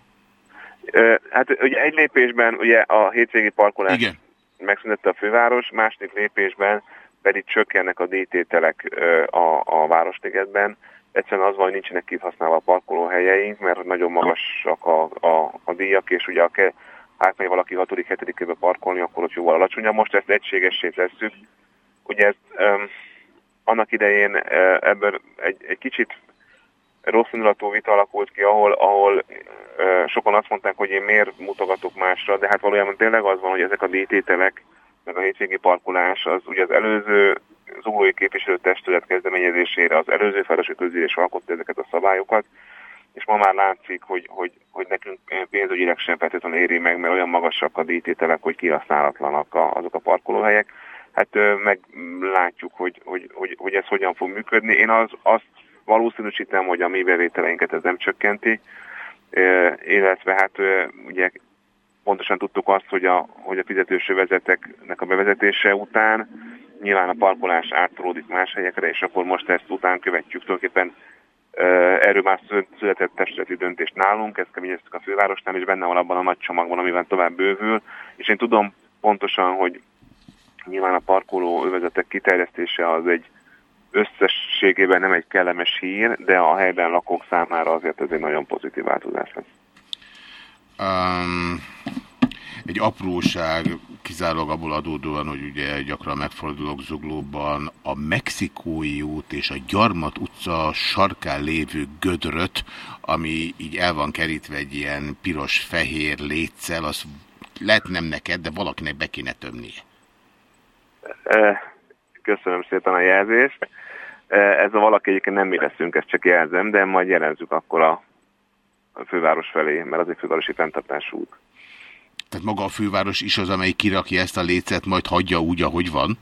Hát ugye egy lépésben ugye a hétvégi parkolás Igen. megszünette a főváros, második lépésben pedig csökkennek a díjtételek a, a Városligetben. Egyszerűen az van, hogy nincsenek kihasználva a parkolóhelyeink, mert nagyon magasak a, a, a díjak, és ugye a ke átmegy valaki 6 7 parkolni, akkor ott jóval alacsonyabb. Most ezt egységessé tesszük. Ugye ez um, annak idején ebből egy, egy kicsit rossz indulatú vita alakult ki, ahol, ahol uh, sokan azt mondták, hogy én miért mutogatok másra, de hát valójában tényleg az van, hogy ezek a díjtételek, meg a hétvégi parkolás, az ugye az előző zuglói képviselőtestület kezdeményezésére az előző feleső közülés alkotta ezeket a szabályokat, és ma már látszik, hogy, hogy, hogy nekünk pénzügyileg sem feltétlenül éri meg, mert olyan magasak a díjtételek, hogy kihasználatlanak a, azok a parkolóhelyek. Hát meglátjuk, hogy, hogy, hogy, hogy ez hogyan fog működni. Én az, azt valószínűsítem, hogy a mi bevételeinket ez nem csökkenti, illetve hát ugye pontosan tudtuk azt, hogy a, hogy a fizetős vezeteknek a bevezetése után nyilván a parkolás átolódik más helyekre, és akkor most ezt után követjük tulajdonképpen Erről már született testületi döntést nálunk, ezt keményeztük a fővárosnál, és benne van abban a nagy csomagban, amiben tovább bővül. És én tudom pontosan, hogy nyilván a parkoló övezetek kiterjesztése az egy összességében nem egy kellemes hír, de a helyben lakók számára azért ez egy nagyon pozitív változás lesz. Um, egy apróság, kizárólag abból adódóan, hogy ugye gyakran megfordulok Zuglóban, a Mexikói út és a Gyarmat utca sarkán lévő gödröt, ami így el van kerítve egy ilyen piros-fehér létszel, az lehet nem neked, de valakinek be kéne tömnie. Köszönöm szépen a jelzést. Ez a valaki egyébként nem mi leszünk, ezt csak jelzem, de majd jelezzük akkor a főváros felé, mert az egy fővárosi fenntartású út. Tehát maga a főváros is az, amely kirakja ezt a lécet, majd hagyja úgy, ahogy van?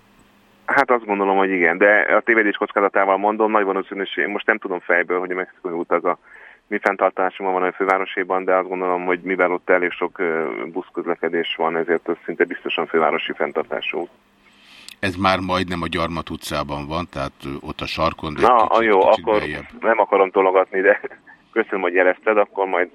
Hát azt gondolom, hogy igen, de a tévedés kockázatával mondom, nagy valószínűség, most nem tudom fejből, hogy a mexikai út az a mi fenntartásunk van a fővároséban, de azt gondolom, hogy mivel ott elég sok buszközlekedés van, ezért ez szinte biztosan fővárosi fenntartású. Ez már majdnem a Gyarmat utcában van, tehát ott a sarkon. De Na, kicsit, jó, kicsit akkor beljebb. nem akarom tologatni, de köszönöm, hogy jelezted, akkor majd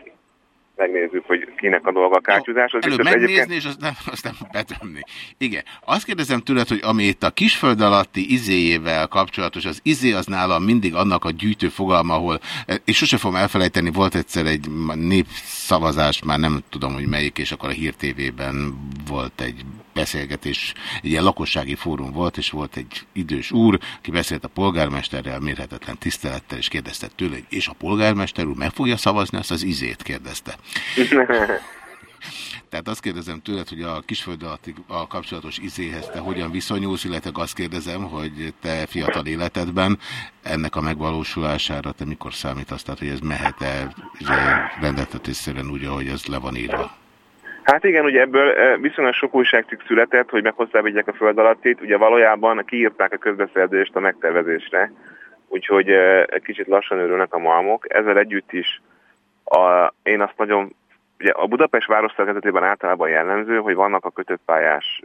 megnézzük, hogy kinek a dolga a kártyúzás. Az Előbb megnézni, egyébként- és azt nem, azt nem betömni. Igen. Azt kérdezem tőled, hogy ami itt a kisföld alatti izéjével kapcsolatos, az izé az nálam mindig annak a gyűjtő fogalma, ahol, és sose fogom elfelejteni, volt egyszer egy népszavazás, már nem tudom, hogy melyik, és akkor a Hír TV-ben volt egy beszélgetés, egy ilyen lakossági fórum volt, és volt egy idős úr, aki beszélt a polgármesterrel, mérhetetlen tisztelettel, és kérdezte tőle, hogy és a polgármester úr meg fogja szavazni, azt az izét kérdezte. Tehát azt kérdezem tőled, hogy a kisföld a kapcsolatos izéhez te hogyan viszonyulsz, illetve azt kérdezem, hogy te fiatal életedben ennek a megvalósulására te mikor számítasz, tehát hogy ez mehet-e rendeltetésszerűen úgy, ahogy ez le van írva? Hát igen, ugye ebből viszonylag sok újságcikk született, hogy meghosszabbítják a föld alattit. Ugye valójában kiírták a közbeszerzést a megtervezésre, úgyhogy kicsit lassan örülnek a malmok. Ezzel együtt is a, én azt nagyon, ugye a Budapest város szerkezetében általában jellemző, hogy vannak a kötött pályás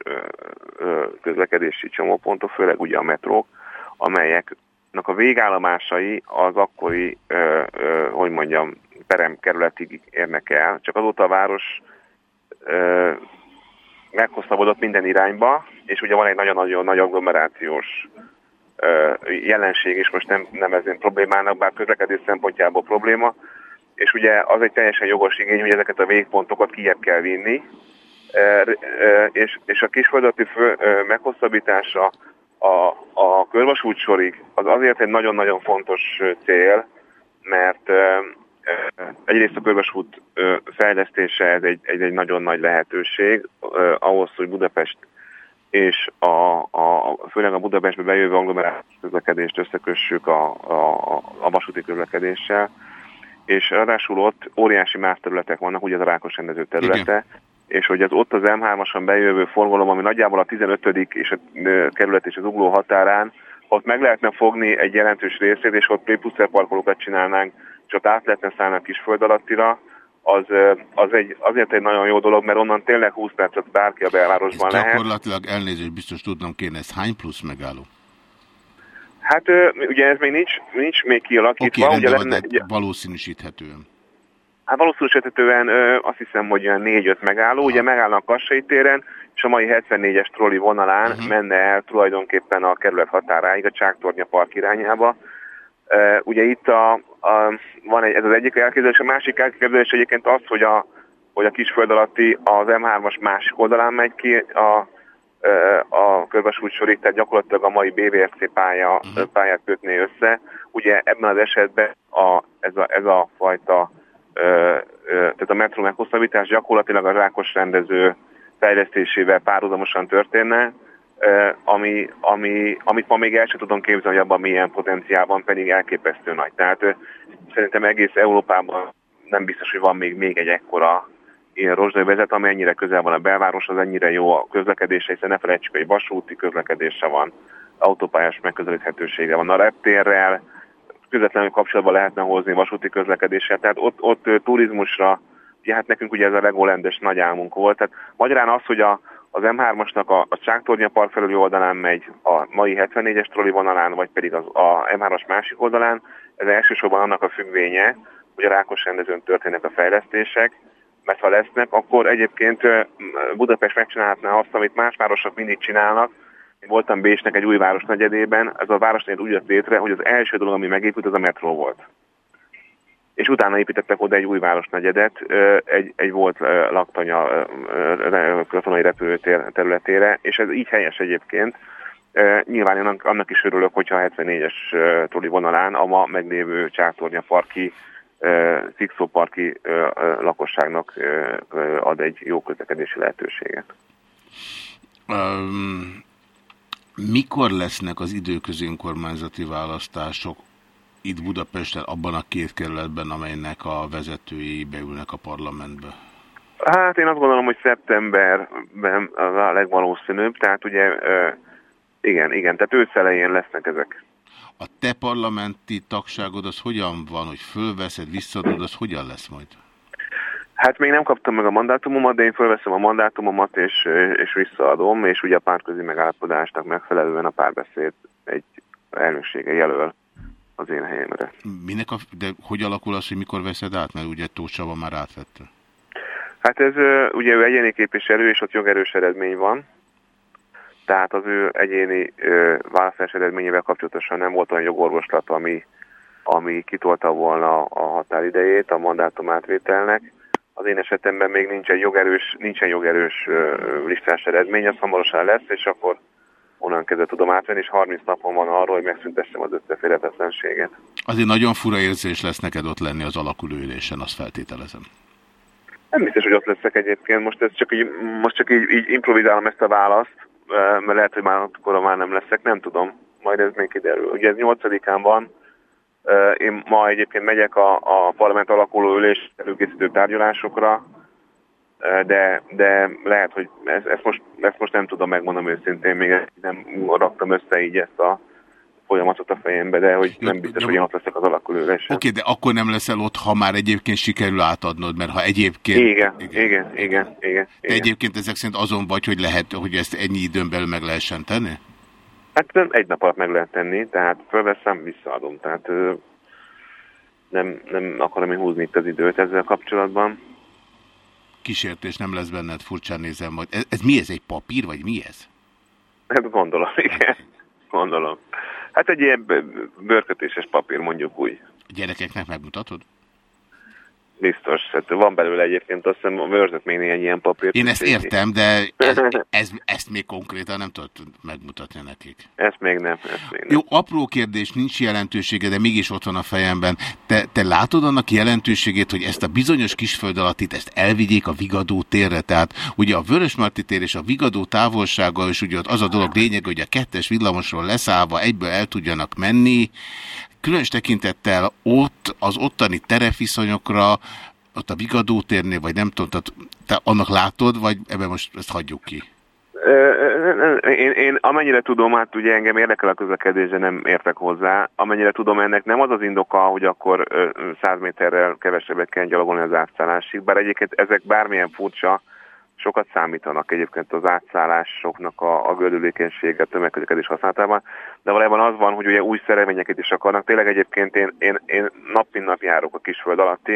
közlekedési csomópontok, főleg ugye a metrók, amelyeknek a végállomásai az akkori, hogy mondjam, peremkerületig érnek el, csak azóta a város ö, minden irányba, és ugye van egy nagyon-nagyon nagy agglomerációs ö, jelenség, és most nem nevezem problémának, bár közlekedés szempontjából probléma, és ugye az egy teljesen jogos igény, hogy ezeket a végpontokat kijebb kell vinni, ö, ö, és, és a kisföldati meghosszabbítása a, a körvasút sorig az azért egy nagyon-nagyon fontos cél, mert egyrészt a körvasút fejlesztése ez egy, egy, egy nagyon nagy lehetőség ahhoz, hogy Budapest és a, a, főleg a Budapestbe bejövő agglomerációs közlekedést összekössük a, a, a vasúti közlekedéssel, és ráadásul ott óriási más területek vannak, ugye az a Rákos rendező területe, Igen. és hogy az ott az M3-ason bejövő forgalom, ami nagyjából a 15. és a kerület és az ugló határán, ott meg lehetne fogni egy jelentős részét, és ott playpuszter parkolókat csinálnánk, és ott át lehetne szállni a kis föld alattira, az, az egy, azért egy nagyon jó dolog, mert onnan tényleg 20 percet bárki a belvárosban lehet. Gyakorlatilag elnézést biztos tudnom kéne, ez hány plusz megálló? Hát ugye ez még nincs, nincs még kialakítva. Oké, ugye rendben, lenne, de valószínűsíthetően. Hát valószínűsíthetően azt hiszem, hogy olyan 4-5 megálló, ugye megállnak Kassai téren, és a mai 74-es trolli vonalán uh-huh. menne el tulajdonképpen a kerület határáig, a Csáktornya park irányába. Ugye itt a, a, van egy, ez az egyik elképzelés, a másik elképzelés egyébként az, hogy a, hogy a kisföld alatti az M3-as másik oldalán megy ki a, a körvasút sorig, tehát gyakorlatilag a mai BVFC pálya, uh-huh. pályát kötné össze. Ugye ebben az esetben a, ez, a, ez a fajta ö, ö, tehát a metró meghosszabbítás gyakorlatilag a rákos rendező fejlesztésével párhuzamosan történne, ami, ami, amit ma még el sem tudom képzelni, hogy abban milyen potenciál van, pedig elképesztő nagy. Tehát szerintem egész Európában nem biztos, hogy van még, még egy ekkora ilyen rozsdai vezet, ami ennyire közel van a belvároshoz, ennyire jó a közlekedése, hiszen ne felejtsük, hogy vasúti közlekedése van, autópályás megközelíthetősége van a reptérrel, közvetlenül kapcsolatban lehetne hozni vasúti közlekedéssel, tehát ott, ott turizmusra, ugye hát nekünk ugye ez a legolendes nagy álmunk volt, tehát magyarán az, hogy a, az M3-asnak a, a Csáktornya park felüli oldalán megy a mai 74-es troli vonalán, vagy pedig az, a M3-as másik oldalán, ez elsősorban annak a függvénye, hogy a Rákos rendezőn történnek a fejlesztések, mert ha lesznek, akkor egyébként Budapest megcsinálhatná azt, amit más városok mindig csinálnak. Én voltam Bécsnek egy új városnegyedében, ez a városnegyed úgy jött létre, hogy az első dolog, ami megépült, az a metró volt. És utána építettek oda egy új városnegyedet, egy, egy volt laktanya katonai repülőtér területére, és ez így helyes egyébként. Nyilván én annak- is örülök, hogyha a 74-es ö, troli vonalán a ma meglévő Csátornya parki Szikszó parki lakosságnak ad egy jó közlekedési lehetőséget. Um, mikor lesznek az időközi önkormányzati választások? Itt Budapesten abban a két kerületben, amelynek a vezetői beülnek a parlamentbe? Hát én azt gondolom, hogy szeptemberben az a legvalószínűbb, tehát ugye igen, igen, tehát ősz elején lesznek ezek. A te parlamenti tagságod az hogyan van, hogy fölveszed, visszadod, az hogyan lesz majd? Hát még nem kaptam meg a mandátumomat, de én fölveszem a mandátumomat és, és visszaadom, és ugye a pártközi megállapodásnak megfelelően a párbeszéd egy elnöksége jelöl az én helyemre. Minek a, de hogy alakul az, hogy mikor veszed át? Mert ugye Tóth Csaba már átvette. Hát ez ugye ő egyéni képviselő, és ott jogerős eredmény van. Tehát az ő egyéni választás eredményével kapcsolatosan nem volt olyan jogorvoslat, ami, ami kitolta volna a határidejét a mandátum átvételnek. Az én esetemben még nincsen jogerős, nincsen jogerős listás eredmény, az hamarosan lesz, és akkor onnan kezdve tudom átvenni, és 30 napon van arról, hogy megszüntessem az összeférhetetlenséget. Azért nagyon fura érzés lesz neked ott lenni az alakulőülésen, azt feltételezem. Nem biztos, hogy ott leszek egyébként. Most, ez csak így, most csak így, így improvizálom ezt a választ, mert lehet, hogy már akkor már nem leszek, nem tudom. Majd ez még kiderül. Ugye ez 8-án van, én ma egyébként megyek a, a parlament alakuló ülés előkészítő tárgyalásokra, de, de lehet, hogy ezt, ezt, most, ezt most nem tudom megmondom őszintén, még nem raktam össze így ezt a folyamatot a fejembe, de hogy nem biztos, hogy én ott leszek az alakulőre Oké, okay, de akkor nem leszel ott, ha már egyébként sikerül átadnod, mert ha egyébként... Igen, igen, igen, igen. igen, De egyébként ezek szerint azon vagy, hogy lehet, hogy ezt ennyi időn belül meg lehessen tenni? Hát egy nap alatt meg lehet tenni, tehát fölveszem, visszaadom, tehát nem, nem akarom én húzni itt az időt ezzel kapcsolatban. Kísértés nem lesz benned, furcsán nézem majd. Ez, ez mi ez, egy papír, vagy mi ez? Hát gondolom, igen. Gondolom. Hát egy ilyen bőrkötéses papír, mondjuk úgy. A gyerekeknek megmutatod? Biztos, hát van belőle egyébként, azt hiszem vörzött még néhány ilyen papírt. Én ezt értem, de ez, ez, ezt még konkrétan nem tudod megmutatni nekik. Ezt még nem, ezt még nem. Jó, apró kérdés, nincs jelentősége, de mégis ott van a fejemben. Te, te látod annak jelentőségét, hogy ezt a bizonyos kisföld alattit, ezt elvigyék a Vigadó térre? Tehát ugye a Vörösmarty tér és a Vigadó távolsága, és ugye ott az a dolog lényeg, hogy a kettes villamosról leszállva egyből el tudjanak menni, Különös tekintettel ott az ottani terefiszonyokra, ott a Vigadó térnél, vagy nem tudom, tehát te annak látod, vagy ebben most ezt hagyjuk ki? Én, én amennyire tudom, hát ugye engem érdekel a közlekedés, de nem értek hozzá. Amennyire tudom, ennek nem az az indoka, hogy akkor 100 méterrel kevesebbet kell gyalogolni az átszállásig, bár egyébként ezek bármilyen furcsa, sokat számítanak egyébként az átszállásoknak a, a gördülékenysége tömegközlekedés használatában, de valójában az van, hogy ugye új szerelvényeket is akarnak. Tényleg egyébként én, én, én nap mint nap járok a kisföld alatt,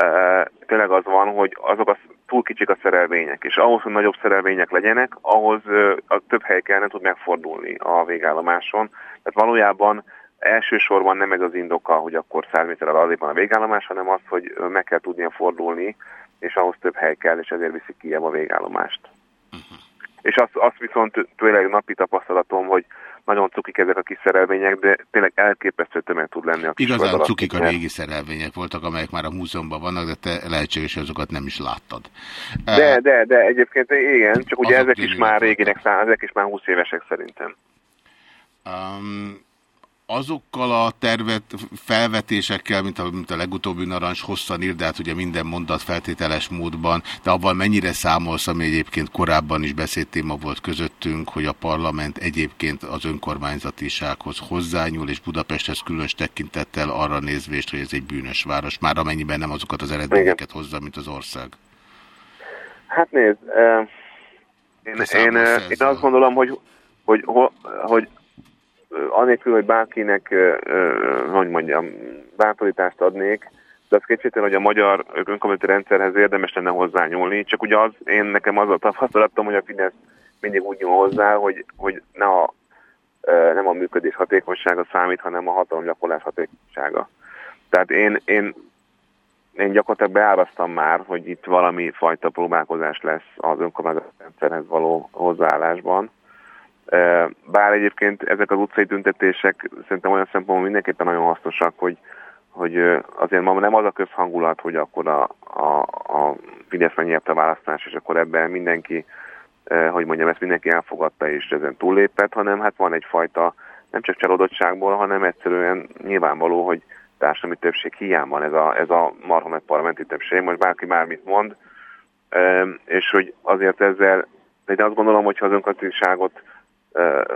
Uh, tényleg az van, hogy azok a, túl kicsik a szerelvények, és ahhoz, hogy nagyobb szerelvények legyenek, ahhoz a több hely kell nem tud megfordulni a végállomáson. Tehát valójában elsősorban nem ez az indoka, hogy akkor 100 méterrel azért van a végállomás, hanem az, hogy meg kell tudnia fordulni és ahhoz több hely kell, és ezért viszik ki a végállomást. Uh-huh. És azt, azt viszont tényleg napi tapasztalatom, hogy nagyon cukik ezek a kis szerelvények, de tényleg elképesztő tömeg tud lenni a kis Igazán cukik a régi szerelvények voltak, amelyek már a múzeumban vannak, de te lehetséges, hogy azokat nem is láttad. De, de, de egyébként igen, csak ugye ezek is már réginek, ezek is már 20 évesek szerintem. Um, azokkal a tervet, felvetésekkel, mint a, mint a legutóbbi narancs hosszan ír, de hát ugye minden mondat feltételes módban, de abban mennyire számolsz, ami egyébként korábban is beszédtéma volt közöttünk, hogy a parlament egyébként az önkormányzatisághoz hozzányúl, és Budapesthez különös tekintettel arra nézvést, hogy ez egy bűnös város, már amennyiben nem azokat az eredményeket hozza, mint az ország. Hát nézd, uh, én, én, én azt gondolom, hogy, hogy, hogy, hogy anélkül, hogy bárkinek, hogy mondjam, bátorítást adnék, de az kétségtelen, hogy a magyar önkormányzati rendszerhez érdemes lenne hozzányúlni, csak ugye az, én nekem az a tapasztalatom, hogy a Fidesz mindig úgy nyúl hozzá, hogy, hogy ne a, nem a működés hatékonysága számít, hanem a hatalomgyakorlás hatékonysága. Tehát én, én, én gyakorlatilag beárasztam már, hogy itt valami fajta próbálkozás lesz az önkormányzati rendszerhez való hozzáállásban, bár egyébként ezek az utcai tüntetések szerintem olyan szempontból mindenképpen nagyon hasznosak, hogy, hogy azért ma nem az a közhangulat, hogy akkor a, a, a Fidesz megnyerte a választás, és akkor ebben mindenki, hogy mondjam, ezt mindenki elfogadta és ezen túllépett, hanem hát van egyfajta nem csak csalódottságból, hanem egyszerűen nyilvánvaló, hogy társadalmi többség hiányban ez a, ez a marha parlamenti többség, most bárki bármit mond, és hogy azért ezzel, de azt gondolom, hogy ha az önkormányzatiságot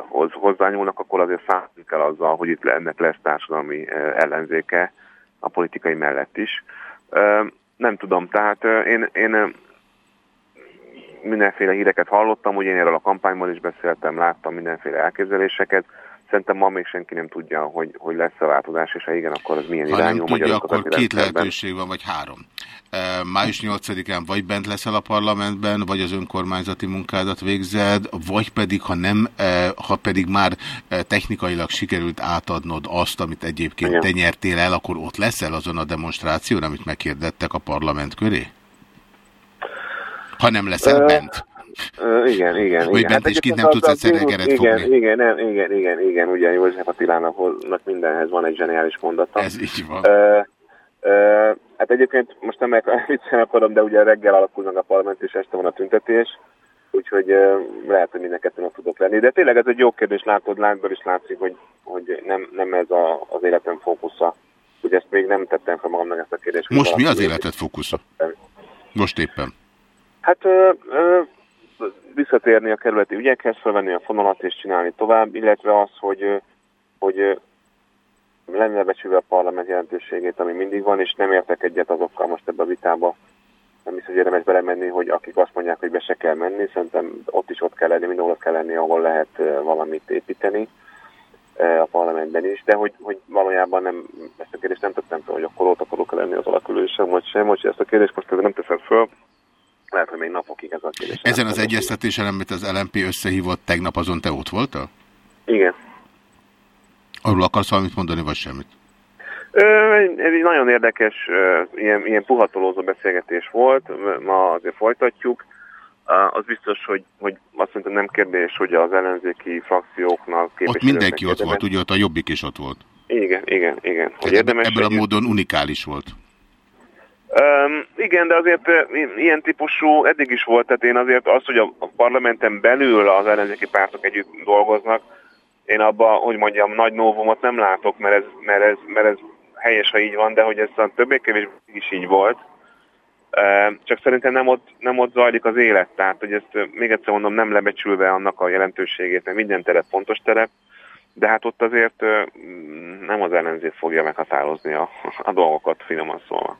hoz, hozzányúlnak, akkor azért számolni kell azzal, hogy itt ennek lesz társadalmi ellenzéke a politikai mellett is. Nem tudom, tehát én, én mindenféle híreket hallottam, ugye én erről a kampányban is beszéltem, láttam mindenféle elképzeléseket, Szerintem ma még senki nem tudja, hogy, hogy lesz a változás, és ha igen, akkor az milyen ha irányú. nem tudja, akkor két lehetőség van, vagy három. Május 8-án vagy bent leszel a parlamentben, vagy az önkormányzati munkádat végzed, vagy pedig, ha nem, ha pedig már technikailag sikerült átadnod azt, amit egyébként igen. te nyertél el, akkor ott leszel azon a demonstráción, amit meghirdettek a parlament köré? Ha nem leszel bent. Igen, igen. Hogy igen. bent hát kint nem tudsz egyszer regeret igen, fogni. Igen, nem, igen, igen, igen, ugye József Attilának mindenhez van egy zseniális mondata. Ez így van. Uh, uh, hát egyébként most nem viccelni akarom, de ugye reggel alakulnak a parlament, és este van a tüntetés, úgyhogy uh, lehet, hogy mind a tudok lenni. De tényleg ez egy jó kérdés, látod, látból is látszik, hogy, hogy nem, nem ez a, az életem fókusza. Ugye ezt még nem tettem fel magamnak ezt a kérdést. Most mi az életed fókusza? Most éppen. Hát ö, ö, visszatérni a kerületi ügyekhez, felvenni a fonalat és csinálni tovább, illetve az, hogy, hogy lenne becsülve a parlament jelentőségét, ami mindig van, és nem értek egyet azokkal most ebbe a vitába. Nem is, hogy érdemes belemenni, hogy akik azt mondják, hogy be se kell menni, szerintem ott is ott kell lenni, mindenhol ott kell lenni, ahol lehet valamit építeni a parlamentben is, de hogy, hogy valójában nem, ezt a kérdést nem tettem fel, hogy akkor ott akarok lenni az alakulősem, vagy sem, hogy ezt a kérdést most nem teszem föl, lehet, hogy még napokig ez a kérdés. Ezen az egyeztetésen, amit az LMP összehívott tegnap, azon te ott voltál? Igen. Arról akarsz valamit mondani, vagy semmit? Ez egy nagyon érdekes, ilyen, ilyen puhatolózó beszélgetés volt, ma azért folytatjuk. Az biztos, hogy, hogy azt mondtam, nem kérdés, hogy az ellenzéki frakcióknak... Ott mindenki ott volt, ugye ott a Jobbik is ott volt. Igen, igen, igen. Hogy érdemes ebből a módon unikális volt. Um, igen, de azért ilyen típusú eddig is volt, tehát én azért azt, hogy a, parlamenten belül az ellenzéki pártok együtt dolgoznak, én abban, hogy mondjam, nagy novumot nem látok, mert ez, mert ez, mert ez helyes, ha így van, de hogy ez a többé-kevésbé is így volt. Csak szerintem nem ott, nem ott zajlik az élet, tehát hogy ezt még egyszer mondom, nem lebecsülve annak a jelentőségét, mert minden terep fontos terep, de hát ott azért nem az ellenzék fogja meghatározni a, a dolgokat, finoman szólva.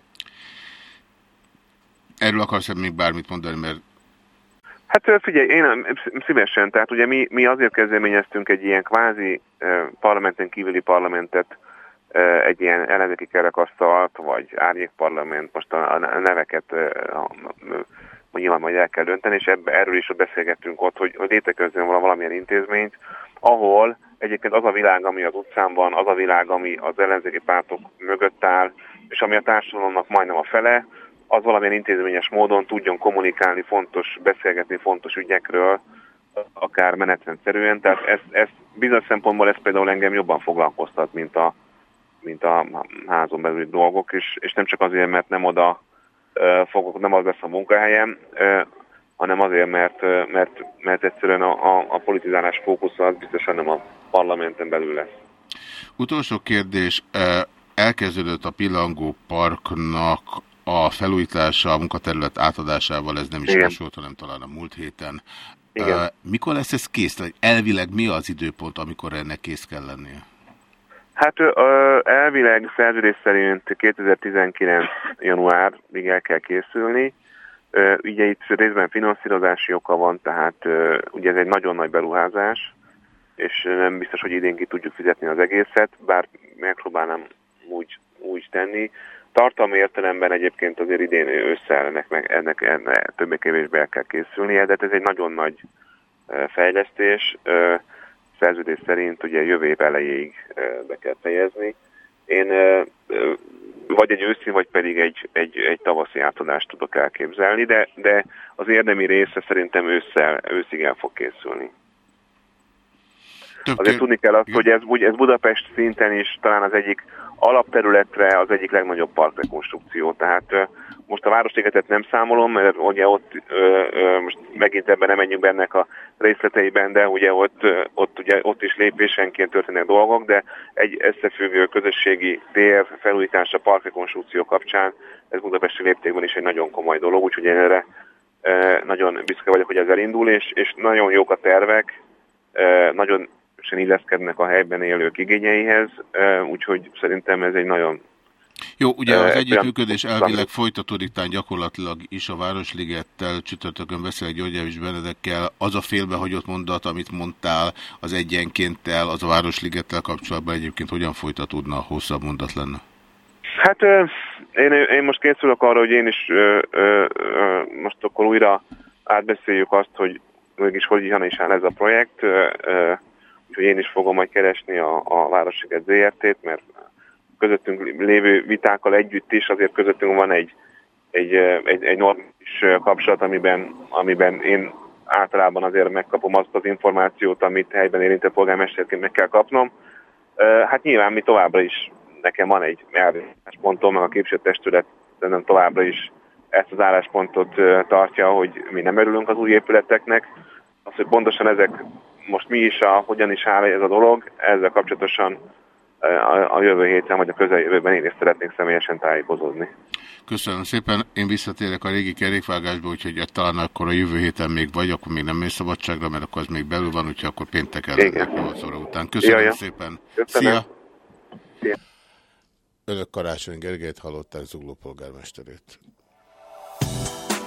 Erről akarsz még bármit mondani, mert... Hát figyelj, én szívesen, tehát ugye mi, mi azért kezdeményeztünk egy ilyen kvázi parlamenten kívüli parlamentet, egy ilyen ellenzéki kerekasztalt, vagy árnyékparlament, most a neveket nyilván majd el kell dönteni, és ebbe, erről is beszélgettünk ott, hogy, hogy léteközzön valamilyen intézményt, ahol egyébként az a világ, ami az utcán van, az a világ, ami az ellenzéki pártok mögött áll, és ami a társadalomnak majdnem a fele, az valamilyen intézményes módon tudjon kommunikálni, fontos, beszélgetni fontos ügyekről, akár menetrendszerűen. Tehát ez, ez bizonyos szempontból ez például engem jobban foglalkoztat, mint a, mint a házon belüli dolgok, és, és nem csak azért, mert nem oda fogok, nem az lesz a munkahelyem, hanem azért, mert, mert, mert egyszerűen a, a, a politizálás fókusza az biztosan nem a parlamenten belül lesz. Utolsó kérdés. Elkezdődött a Pillangó Parknak a felújítása, a munkaterület átadásával ez nem is most volt, hanem talán a múlt héten. Igen. Uh, mikor lesz ez kész? Elvileg mi az időpont, amikor ennek kész kell lennie? Hát uh, elvileg szerződés szerint 2019. januárig el kell készülni. Uh, ugye itt részben finanszírozási oka van, tehát uh, ugye ez egy nagyon nagy beruházás, és nem biztos, hogy idén ki tudjuk fizetni az egészet, bár megpróbálnám úgy, úgy tenni. Tartalmi értelemben egyébként azért idén ősszel ennek, meg, ennek, ennek többé-kevésbé el kell készülnie, de hát ez egy nagyon nagy fejlesztés. Szerződés szerint ugye jövő év elejéig be kell fejezni. Én vagy egy őszi, vagy pedig egy, egy, egy tavaszi átadást tudok elképzelni, de, de az érdemi része szerintem ősszel, őszig el fog készülni. azért tudni kell azt, hogy ez, ez Budapest szinten is talán az egyik alapterületre az egyik legnagyobb parkrekonstrukció. Tehát most a Városligetet nem számolom, mert ugye ott most megint ebben nem menjünk bennek a részleteiben, de ugye ott, ott, ugye ott is lépésenként történnek dolgok, de egy összefüggő közösségi tér felújítása parkrekonstrukció kapcsán ez Budapesti léptékben is egy nagyon komoly dolog, úgyhogy én erre nagyon büszke vagyok, hogy ez elindul, és, és nagyon jók a tervek, nagyon illeszkednek a helyben élők igényeihez, úgyhogy szerintem ez egy nagyon jó, ugye az együttműködés elvileg folytatódik, tán gyakorlatilag is a Városligettel, csütörtökön beszélek György Benedekkel. Az a félbehagyott mondat, amit mondtál az egyenkénttel, az a Városligettel kapcsolatban egyébként hogyan folytatódna, hosszabb mondat lenne? Hát én, én most készülök arra, hogy én is ö, ö, ö, most akkor újra átbeszéljük azt, hogy mégis hogy is áll ez a projekt. Ö, ö, úgyhogy én is fogom majd keresni a, a Városliget ZRT-t, mert közöttünk lévő vitákkal együtt is azért közöttünk van egy, egy, egy, egy normális kapcsolat, amiben, amiben én általában azért megkapom azt az információt, amit helyben érintett polgármesterként meg kell kapnom. Hát nyilván mi továbbra is, nekem van egy álláspontom, meg a képviselőtestület nem továbbra is ezt az álláspontot tartja, hogy mi nem örülünk az új épületeknek. Az, hogy pontosan ezek most mi is, a, hogyan is áll ez a dolog, ezzel kapcsolatosan a, a jövő héten vagy a közeljövőben én is szeretnék személyesen tájékozódni. Köszönöm szépen. Én visszatérek a régi kerékvágásba, úgyhogy talán akkor a jövő héten még vagy, akkor még nem mész szabadságra, mert akkor az még belül van, úgyhogy akkor pénteken 8 óra után. Köszönöm ja, szépen. Köszönöm. Szia! Szia! Önök Karácsony Gergelyt hallották Zugló polgármesterét.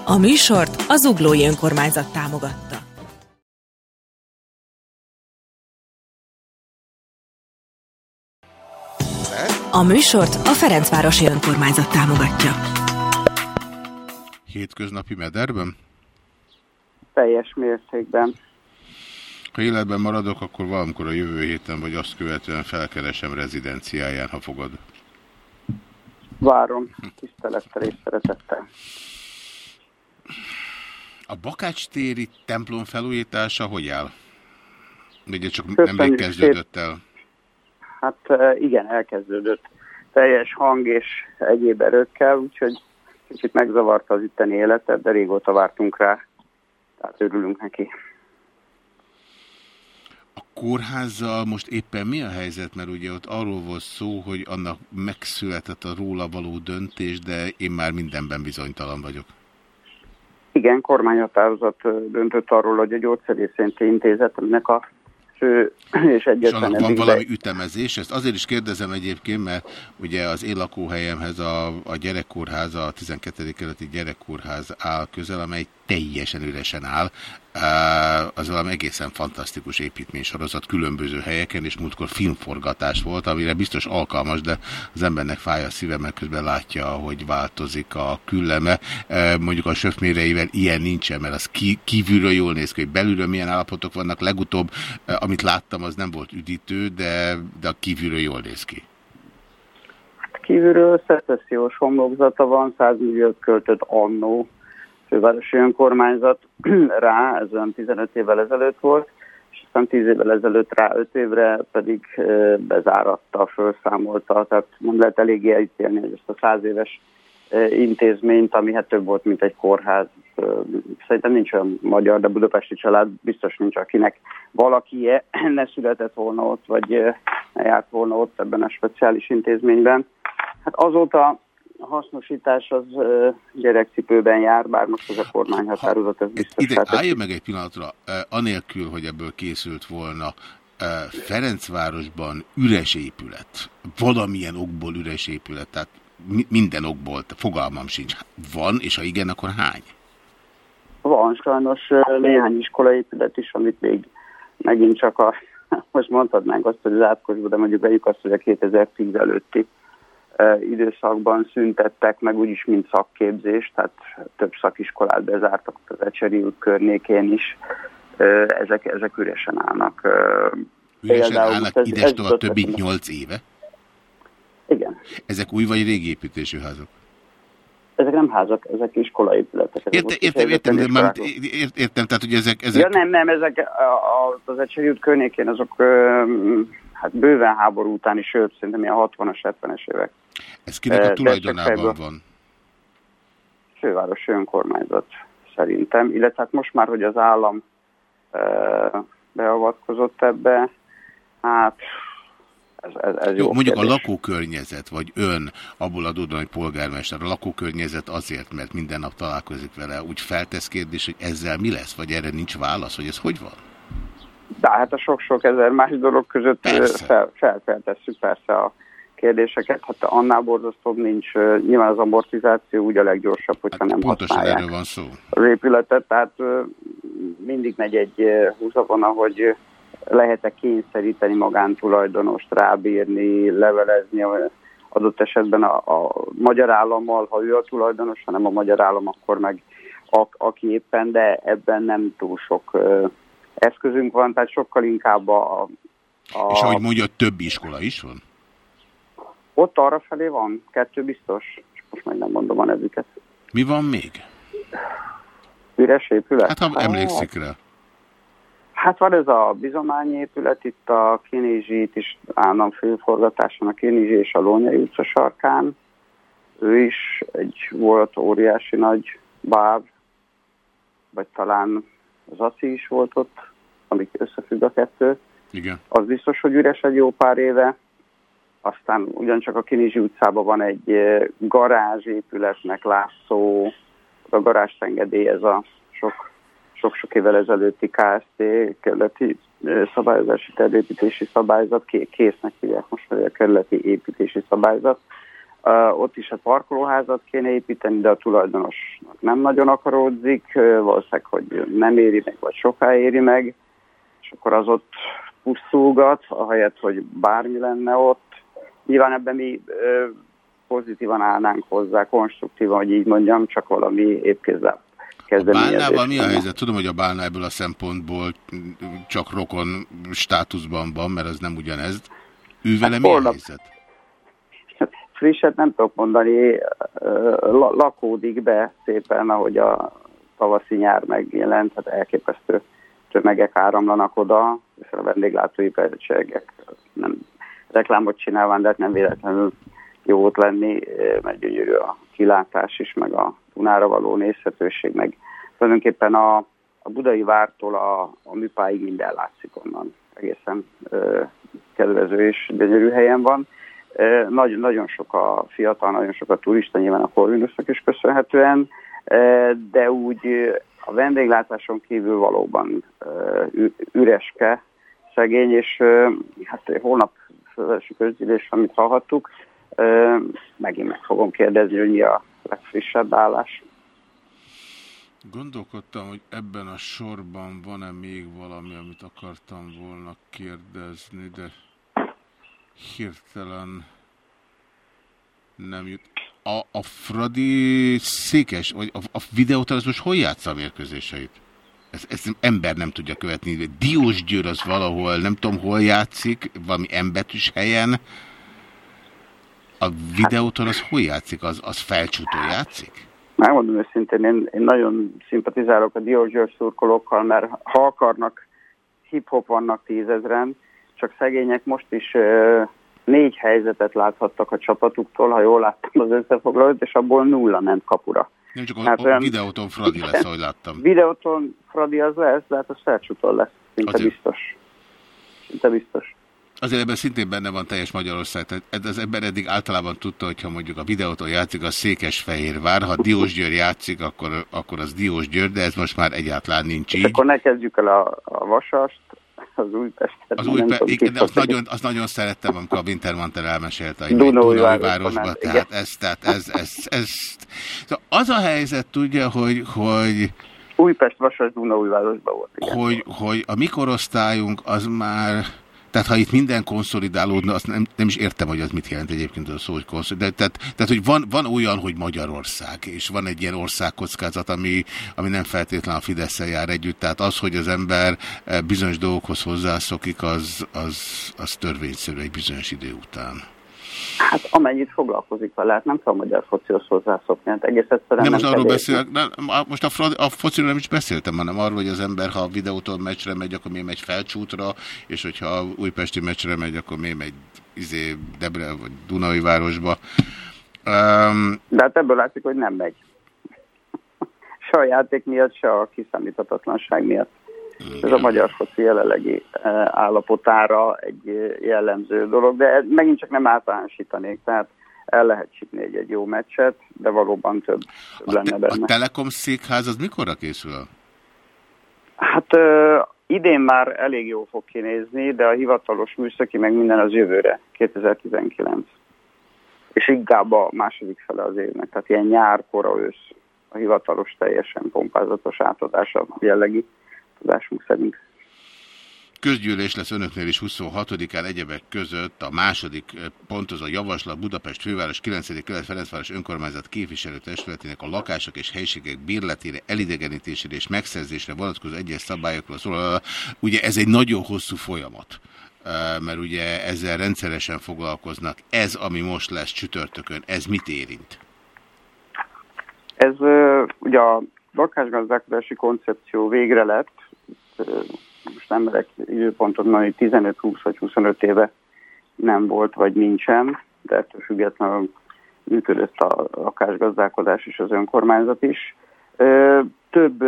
A műsort az Zuglói Önkormányzat támogatta. A műsort a Ferencvárosi Önkormányzat támogatja. Hétköznapi mederben? Teljes mértékben. Ha életben maradok, akkor valamikor a jövő héten, vagy azt követően felkeresem rezidenciáján, ha fogad. Várom, tisztelettel és szeretettel. A Bakács téri templom felújítása hogy áll? Ugye csak Köszönjük nemrég kezdődött el. Hát igen, elkezdődött teljes hang és egyéb erőkkel, úgyhogy kicsit megzavarta az itteni életet, de régóta vártunk rá, tehát örülünk neki. A kórházzal most éppen mi a helyzet? Mert ugye ott arról volt szó, hogy annak megszületett a róla való döntés, de én már mindenben bizonytalan vagyok. Igen, kormányhatározat döntött arról, hogy a gyógyszerészeti intézet, aminek a első és egyetlen és van valami ütemezés, ezt azért is kérdezem egyébként, mert ugye az én lakóhelyemhez a, a gyerekkórház, a 12. kerületi gyerekkórház áll közel, amely teljesen üresen áll. Az valami egészen fantasztikus építménysorozat különböző helyeken, és múltkor filmforgatás volt, amire biztos alkalmas, de az embernek fáj a szíve, mert közben látja, hogy változik a külleme. Mondjuk a söfméreivel ilyen nincsen, mert az kívülről jól néz ki, hogy belülről milyen állapotok vannak. Legutóbb, amit láttam, az nem volt üdítő, de, de a kívülről jól néz ki. Hát kívülről szecessziós homlokzata van, 100 milliót költött annó fővárosi önkormányzat rá, ez olyan 15 évvel ezelőtt volt, és aztán 10 évvel ezelőtt rá 5 évre pedig bezáratta, felszámolta, tehát nem lehet eléggé elítélni ezt a 100 éves intézményt, ami hát több volt, mint egy kórház. Szerintem nincs olyan magyar, de budapesti család biztos nincs, akinek valaki ne született volna ott, vagy ne járt volna ott ebben a speciális intézményben. Hát azóta hasznosítás az gyerekcipőben jár, bár most az a kormányhatározat, ez biztos. Ide, álljon meg egy pillanatra, anélkül, hogy ebből készült volna, Ferencvárosban üres épület, valamilyen okból üres épület, tehát minden okból, fogalmam sincs. Van, és ha igen, akkor hány? Van sajnos néhány iskolaépület is, amit még megint csak a, most mondhatnánk azt, hogy az átkosba, de mondjuk vegyük azt, hogy a 2010 előtti időszakban szüntettek meg úgyis, mint szakképzés, tehát több szakiskolát bezártak az Ecseri út környékén is. Ezek, ezek üresen állnak. Üresen Például állnak ez, idestől ez több mint 8 éve? Igen. Ezek új vagy régi építésű házak? Ezek nem házak, ezek iskolaépületek. Ezek Érte, ott is értem, értem, de már, ért- értem, tehát hogy ezek, ezek Ja nem, nem, ezek az Ecseri út környékén azok hát bőven háború utáni, sőt, szerintem ilyen 60-as, 70-es évek. ez kinek Eh, a de tulajdonában van? Fővárosi önkormányzat szerintem, illetve hát most már, hogy az állam ö, beavatkozott ebbe, hát ez, ez, ez Jó, jó mondjuk a kérdés. lakókörnyezet, vagy ön, abból adódóan, hogy polgármester, a lakókörnyezet azért, mert minden nap találkozik vele, úgy feltesz kérdés, hogy ezzel mi lesz, vagy erre nincs válasz, hogy ez hogy van? De hát a sok-sok ezer más dolog között ö, fel, fel, feltesszük persze a kérdéseket. Hát annál borzasztóbb nincs. Nyilván az amortizáció úgy a leggyorsabb, hogyha nem Hát Pontosan használják erről van szó. az épületet. Tehát mindig megy egy húzavona, hogy lehet-e kényszeríteni magántulajdonost, rábírni, levelezni adott esetben a, a magyar állammal, ha ő a tulajdonos, ha nem a magyar állam, akkor meg a, aki éppen, de ebben nem túl sok ö, eszközünk van, tehát sokkal inkább a, a És ahogy mondja, több iskola is van? ott arra felé van, kettő biztos, és most meg nem mondom a nevüket. Mi van még? Üres épület? Hát ha emlékszik rá. Hát van ez a bizományi épület, itt a Kinézsi, itt is állam főforgatáson a Kinézsi és a Lónyai utca sarkán. Ő is egy volt óriási nagy báb, vagy talán az Aci is volt ott, amik összefügg a kettő. Igen. Az biztos, hogy üres egy jó pár éve. Aztán ugyancsak a Kinizsi utcában van egy eh, garázsépületnek látszó, a garázs engedélyez a sok sok-sok évvel ezelőtti KST kerületi eh, szabályozási tervépítési szabályzat, ké- késznek hívják most a kerületi építési szabályzat. Ott is a parkolóházat kéne építeni, de a tulajdonosnak nem nagyon akaródzik, valószínűleg, hogy nem éri meg, vagy soká éri meg, és akkor az ott pusztulgat, ahelyett, hogy bármi lenne ott. Nyilván ebben mi pozitívan állnánk hozzá, konstruktívan, hogy így mondjam, csak valami épkézzel Bálnával mi a helyzet? Tudom, hogy a Bálna ebből a szempontból csak rokon státuszban van, mert az nem ugyanez. Ő vele Hát mi a helyzet? Frisset nem tudok mondani, lakódik be szépen, ahogy a tavaszi nyár megjelent, hát elképesztő tömegek áramlanak oda, és a vendéglátói percségek nem reklámot csinálván, de hát nem véletlenül jó ott lenni, mert gyönyörű a kilátás is, meg a Dunára való nézhetőség, meg tulajdonképpen a, a budai vártól a, a műpáig minden látszik onnan. Egészen ö, kedvező és gyönyörű helyen van. Ö, Nagyon, sok a fiatal, nagyon sok a turista, nyilván a Corvinusnak is köszönhetően, de úgy a vendéglátáson kívül valóban üreske, szegény, és hát holnap fölvesi közgyűlés, amit hallhattuk, megint meg fogom kérdezni, hogy mi a legfrissebb állás. Gondolkodtam, hogy ebben a sorban van-e még valami, amit akartam volna kérdezni, de hirtelen nem jut. A, a Fradi székes, vagy a, a videóterrorizmus hol játsza a mérkőzéseit? Ez, ezt ember nem tudja követni. Diós Győr az valahol, nem tudom hol játszik, valami embetűs helyen. A videóton az hol játszik? Az, az felcsútó játszik? Megmondom őszintén, én, én nagyon szimpatizálok a Diózsőr szurkolókkal, mert ha akarnak, hip-hop vannak tízezren, csak szegények most is négy helyzetet láthattak a csapatuktól, ha jól láttam az összefoglalót, és abból nulla ment kapura. Nem csak a, Hát a olyan- videóton Fradi lesz, ahogy láttam. Videóton Fradi az lesz, de hát az felcsútól lesz, szinte Azért. biztos. Szinte biztos. Azért ebben szintén benne van teljes Magyarország. Tehát az ember eddig általában tudta, hogyha mondjuk a videóton játszik, a Székesfehérvár, ha Diós Győr játszik, akkor, akkor az Diós Győr, de ez most már egyáltalán nincs És így. akkor ne kezdjük el a, a vasast, az Újpestet. Az nem új, tudom, igen, ki azt nagyon, azt nagyon szerettem, amikor a Wintermantel elmesélte, hogy Dunói Dunói városba városba, ment, tehát igen. ez, tehát ez, ez, ez, Szóval az a helyzet, tudja, hogy, hogy, Újpest Vasas Dunaújvárosban volt, igen. hogy, hogy a mi korosztályunk az már, tehát ha itt minden konszolidálódna, azt nem, nem is értem, hogy az mit jelent egyébként az a szó, hogy konszolidál. Tehát, tehát hogy van, van olyan, hogy Magyarország, és van egy ilyen országkockázat, ami, ami nem feltétlenül a fidesz jár együtt. Tehát az, hogy az ember eh, bizonyos dolgokhoz hozzászokik, az, az, az törvényszerű egy bizonyos idő után. Hát amennyit foglalkozik vele, hát nem kell a magyar focihoz hozzászokni, hát egész egyszerűen Nem most kell arról beszélek, nem, most a, a fociról nem is beszéltem, hanem arról, hogy az ember, ha a videótól meccsre megy, akkor miért megy felcsútra, és hogyha újpesti meccsre megy, akkor miért megy izé, Debre vagy Dunai városba. Um, De hát ebből látszik, hogy nem megy. Se a játék miatt, se a kiszámíthatatlanság miatt. Ez a magyar foci jelenlegi eh, állapotára egy eh, jellemző dolog, de megint csak nem általánosítanék, tehát el lehet csípni egy, egy jó meccset, de valóban több, több lenne a benne. Telekom székház az mikorra készül? Hát ö, idén már elég jól fog kinézni, de a hivatalos műszaki meg minden az jövőre, 2019. És inkább a második fele az évnek, tehát ilyen nyár, kora, ősz a hivatalos teljesen pompázatos átadása jellegi tudásunk szerint. Közgyűlés lesz önöknél is 26-án egyebek között a második eh, pont az a javaslat Budapest főváros 9. kelet Ferencváros önkormányzat képviselőtestületének a lakások és helyiségek bérletére, elidegenítésére és megszerzésre vonatkozó egyes szabályokról szól. Ugye ez egy nagyon hosszú folyamat eh, mert ugye ezzel rendszeresen foglalkoznak. Ez, ami most lesz csütörtökön, ez mit érint? Ez ö, ugye a lakásgazdálkodási koncepció végre lett, most nem merek időpontot mondani, 15-20 vagy 25 éve nem volt, vagy nincsen, de ettől függetlenül működött a lakásgazdálkodás és az önkormányzat is. Több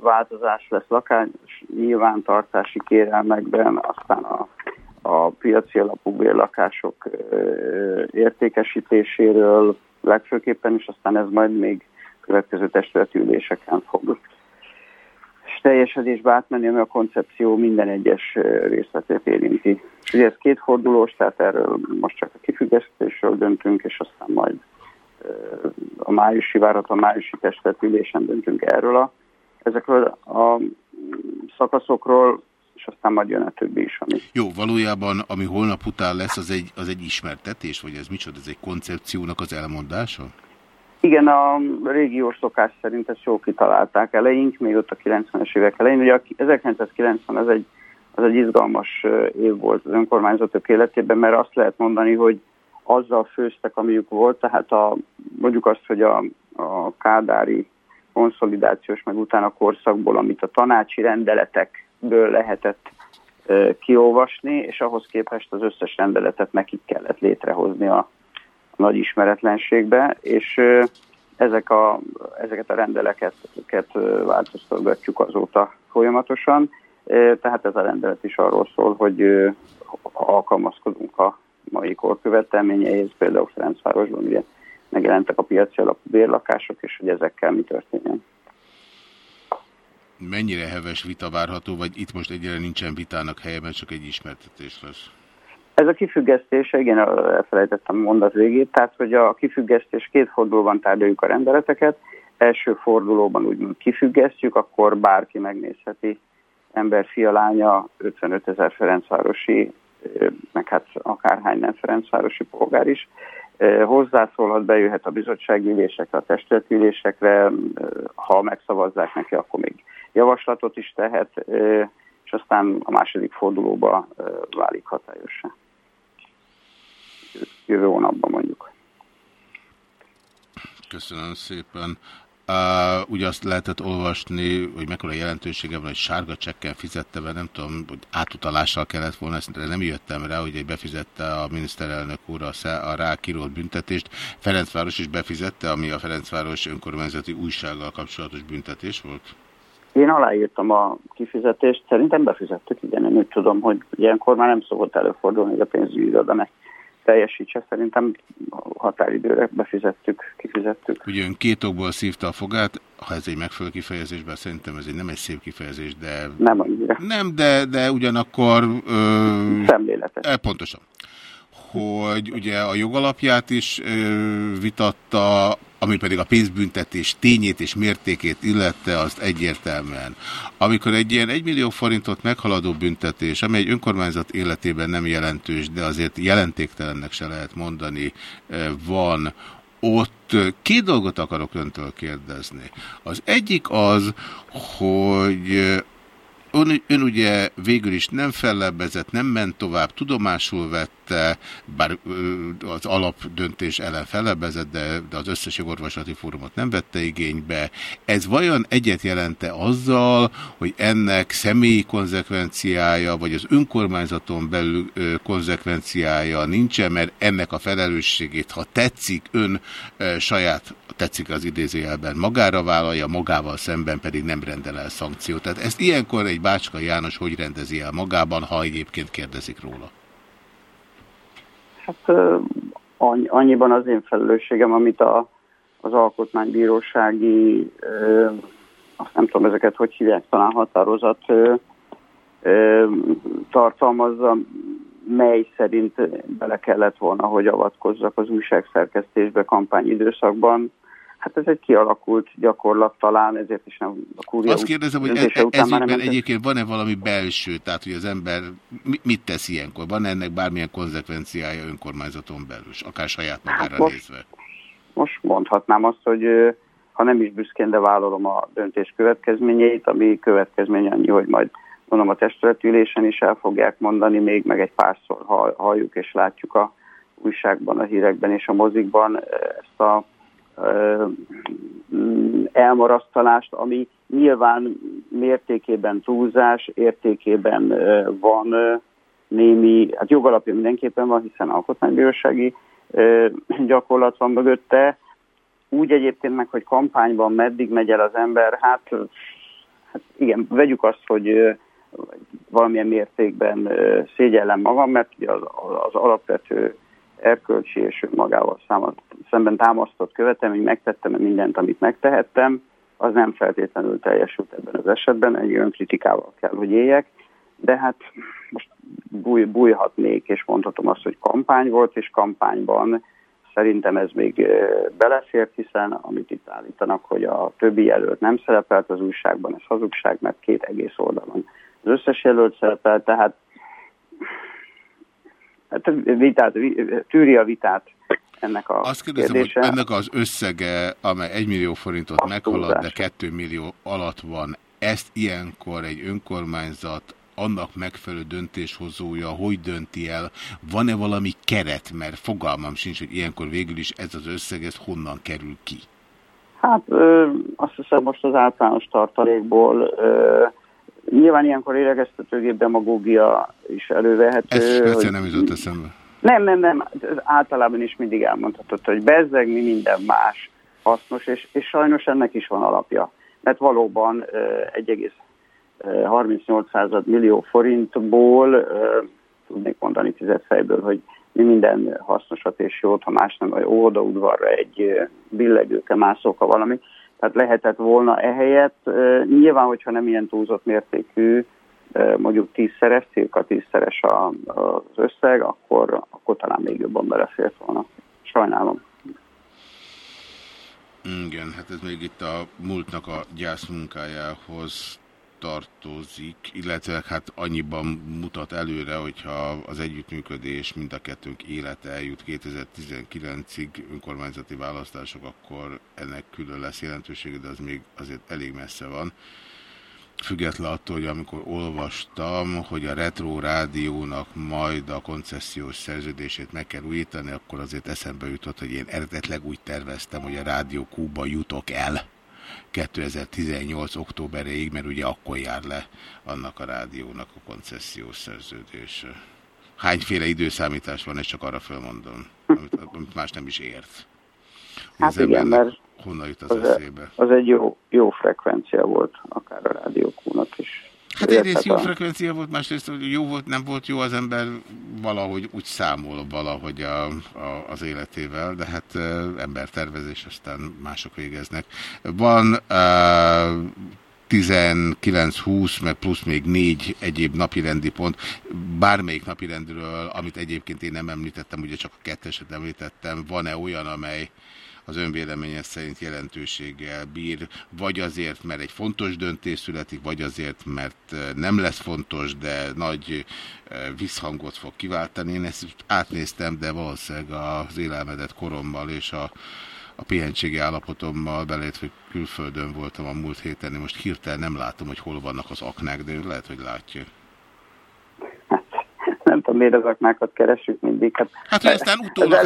változás lesz lakás nyilvántartási kérelmekben, aztán a, a piaci alapú bérlakások értékesítéséről legfőképpen, és aztán ez majd még következő testületi üléseken fog teljesedésbe átmenni, ami a koncepció minden egyes részletét érinti. Ugye ez kétfordulós, tehát erről most csak a kifüggesztésről döntünk, és aztán majd a májusi várat, a májusi testületi ülésen döntünk erről a, ezekről a szakaszokról, és aztán majd jön a többi is, ami Jó, valójában, ami holnap után lesz, az egy, az egy ismertetés, vagy ez micsoda? Ez egy koncepciónak az elmondása? Igen, a régiós szokás szerint ezt jól kitalálták eleink, még ott a 90-es évek elején. Ugye a 1990 az egy, az egy izgalmas év volt az önkormányzatok életében, mert azt lehet mondani, hogy azzal főztek, amiük volt, tehát a, mondjuk azt, hogy a, a kádári konszolidációs, meg utána korszakból, amit a tanácsi rendeletekből lehetett ö, kiolvasni, és ahhoz képest az összes rendeletet nekik kellett létrehozni a, nagy ismeretlenségbe, és ezek a, ezeket a rendeleket változtatgatjuk azóta folyamatosan. Tehát ez a rendelet is arról szól, hogy alkalmazkodunk a mai kor követelményeihez, például Ferencvárosban ugye megjelentek a piaci alapú bérlakások, és hogy ezekkel mi történjen. Mennyire heves vita várható, vagy itt most egyre nincsen vitának helye, mert csak egy ismertetés lesz? Ez a kifüggesztése, igen, elfelejtettem mondat végét, tehát hogy a kifüggesztés két fordulóban tárgyaljuk a rendeleteket. Első fordulóban úgymond kifüggesztjük, akkor bárki megnézheti ember, fia, lánya, 55 ezer Ferencvárosi, meg hát akárhány nem Ferencvárosi polgár is. Hozzászólhat, bejöhet a bizottsági ülésekre, a testületi ülésekre, ö, ha megszavazzák neki, akkor még javaslatot is tehet, és aztán a második fordulóba válik hatályossá. Jövő hónapban mondjuk. Köszönöm szépen. Uh, ugye azt lehetett olvasni, hogy mekkora jelentősége van, hogy sárga csekken fizette be, nem tudom, hogy átutalással kellett volna, ezt nem jöttem rá, hogy befizette a miniszterelnök úr a, a rá kirólt büntetést. Ferencváros is befizette, ami a Ferencváros önkormányzati újsággal kapcsolatos büntetés volt? Én aláírtam a kifizetést, szerintem befizettük, igen, én úgy tudom, hogy ilyenkor már nem szokott előfordulni, hogy a pénzügyi iroda teljesítse, szerintem határidőre befizettük, kifizettük. Ugye ön két okból szívta a fogát, ha ez egy megfelelő kifejezés, bár szerintem ez egy nem egy szép kifejezés, de... Nem annyira. Nem, de, de ugyanakkor... Ö... Szemléletes. E, pontosan. Hogy ugye a jogalapját is vitatta, ami pedig a pénzbüntetés tényét és mértékét illette, azt egyértelműen. Amikor egy ilyen 1 millió forintot meghaladó büntetés, ami egy önkormányzat életében nem jelentős, de azért jelentéktelennek se lehet mondani, van, ott két dolgot akarok öntől kérdezni. Az egyik az, hogy ön, ön ugye végül is nem fellebbezett, nem ment tovább, tudomásul vette, bár az alapdöntés ellen fellebbezett, de, de az összes jogorvoslati fórumot nem vette igénybe. Ez vajon egyet jelente azzal, hogy ennek személyi konzekvenciája, vagy az önkormányzaton belül konzekvenciája nincsen, mert ennek a felelősségét, ha tetszik, ön saját, tetszik az idézőjelben, magára vállalja, magával szemben pedig nem rendel el szankciót. Tehát ezt ilyenkor egy Bácska János hogy rendezi el magában, ha egyébként kérdezik róla? Hát annyiban az én felelősségem, amit a, az alkotmánybírósági, azt nem tudom ezeket hogy hívják, talán határozat tartalmazza, mely szerint bele kellett volna, hogy avatkozzak az újságszerkesztésbe kampányidőszakban. Hát ez egy kialakult gyakorlat talán, ezért is nem a kúria Azt kérdezem, hogy ez, ezért egyébként van-e valami belső, tehát hogy az ember mit tesz ilyenkor? Van -e ennek bármilyen konzekvenciája önkormányzaton belül, akár saját magára hát most, nézve? Most mondhatnám azt, hogy ha nem is büszkén, de vállalom a döntés következményeit, ami következmény annyi, hogy majd mondom a testületülésen is el fogják mondani, még meg egy párszor halljuk és látjuk a újságban, a hírekben és a mozikban ezt a elmarasztalást, ami nyilván mértékében túlzás, értékében van némi, hát jogalapja mindenképpen van, hiszen alkotmánybírósági gyakorlat van mögötte. Úgy egyébként meg, hogy kampányban meddig megy el az ember, hát, hát igen, vegyük azt, hogy valamilyen mértékben szégyellem magam, mert az, az alapvető erkölcsi és magával számat, szemben támasztott követelmény, megtettem mindent, amit megtehettem, az nem feltétlenül teljesült ebben az esetben, egy önkritikával kell, hogy éljek, de hát most búj, bújhatnék, és mondhatom azt, hogy kampány volt, és kampányban szerintem ez még belefért, hiszen amit itt állítanak, hogy a többi jelölt nem szerepelt az újságban, ez hazugság, mert két egész oldalon az összes jelölt szerepelt, tehát hát vitát, tűri a vitát ennek a Azt kérdezem, kérdése. hogy ennek az összege, amely 1 millió forintot meghalad, de 2 millió alatt van, ezt ilyenkor egy önkormányzat annak megfelelő döntéshozója, hogy dönti el, van-e valami keret, mert fogalmam sincs, hogy ilyenkor végül is ez az összeg, ez honnan kerül ki? Hát ö, azt hiszem most az általános tartalékból ö, Nyilván ilyenkor éregeztetőgép demagógia is elővehető. Ez hogy... nem jutott eszembe. Nem, nem, nem. Általában is mindig elmondhatott, hogy bezzeg, mi minden más hasznos, és, és sajnos ennek is van alapja. Mert valóban 1,38 millió forintból tudnék mondani tizedfejből, hogy mi minden hasznosat és jót, ha más nem, vagy óvodaudvarra egy billegőke, mászóka valami, tehát lehetett volna ehelyett. Nyilván, hogyha nem ilyen túlzott mértékű, mondjuk tízszeres, cirka tízszeres az összeg, akkor, akkor talán még jobban belefért volna. Sajnálom. Igen, hát ez még itt a múltnak a gyászmunkájához tartozik, illetve hát annyiban mutat előre, hogyha az együttműködés mind a kettőnk élete eljut 2019-ig önkormányzati választások, akkor ennek külön lesz jelentősége, de az még azért elég messze van. Független attól, hogy amikor olvastam, hogy a Retro Rádiónak majd a koncesziós szerződését meg kell újítani, akkor azért eszembe jutott, hogy én eredetleg úgy terveztem, hogy a Rádió Kúba jutok el 2018. októberéig, mert ugye akkor jár le annak a rádiónak a koncesziós szerződése. Hányféle időszámítás van, ezt csak arra felmondom, amit, amit más nem is ért. Hát igen, mert honnan jut az, az eszébe? Az egy jó, jó frekvencia volt, akár a rádiókúnak is. Hát egyrészt jó frekvencia volt, másrészt jó volt, nem volt jó az ember valahogy úgy számol valahogy a, a, az életével, de hát embertervezés aztán mások végeznek. Van e, 19-20, meg plusz még négy egyéb napirendi pont, bármelyik napirendről, amit egyébként én nem említettem, ugye csak a ketteset említettem, van-e olyan, amely az önvéleménye szerint jelentőséggel bír, vagy azért, mert egy fontos döntés születik, vagy azért, mert nem lesz fontos, de nagy visszhangot fog kiváltani. Én ezt átnéztem, de valószínűleg az élelmedett korommal és a a pihenségi állapotommal, belét, hogy külföldön voltam a múlt héten, én most hirtelen nem látom, hogy hol vannak az aknák, de lehet, hogy látja. Nem miért az aknákat keresünk mindig. Hát, Hát, hogy aztán az utólag,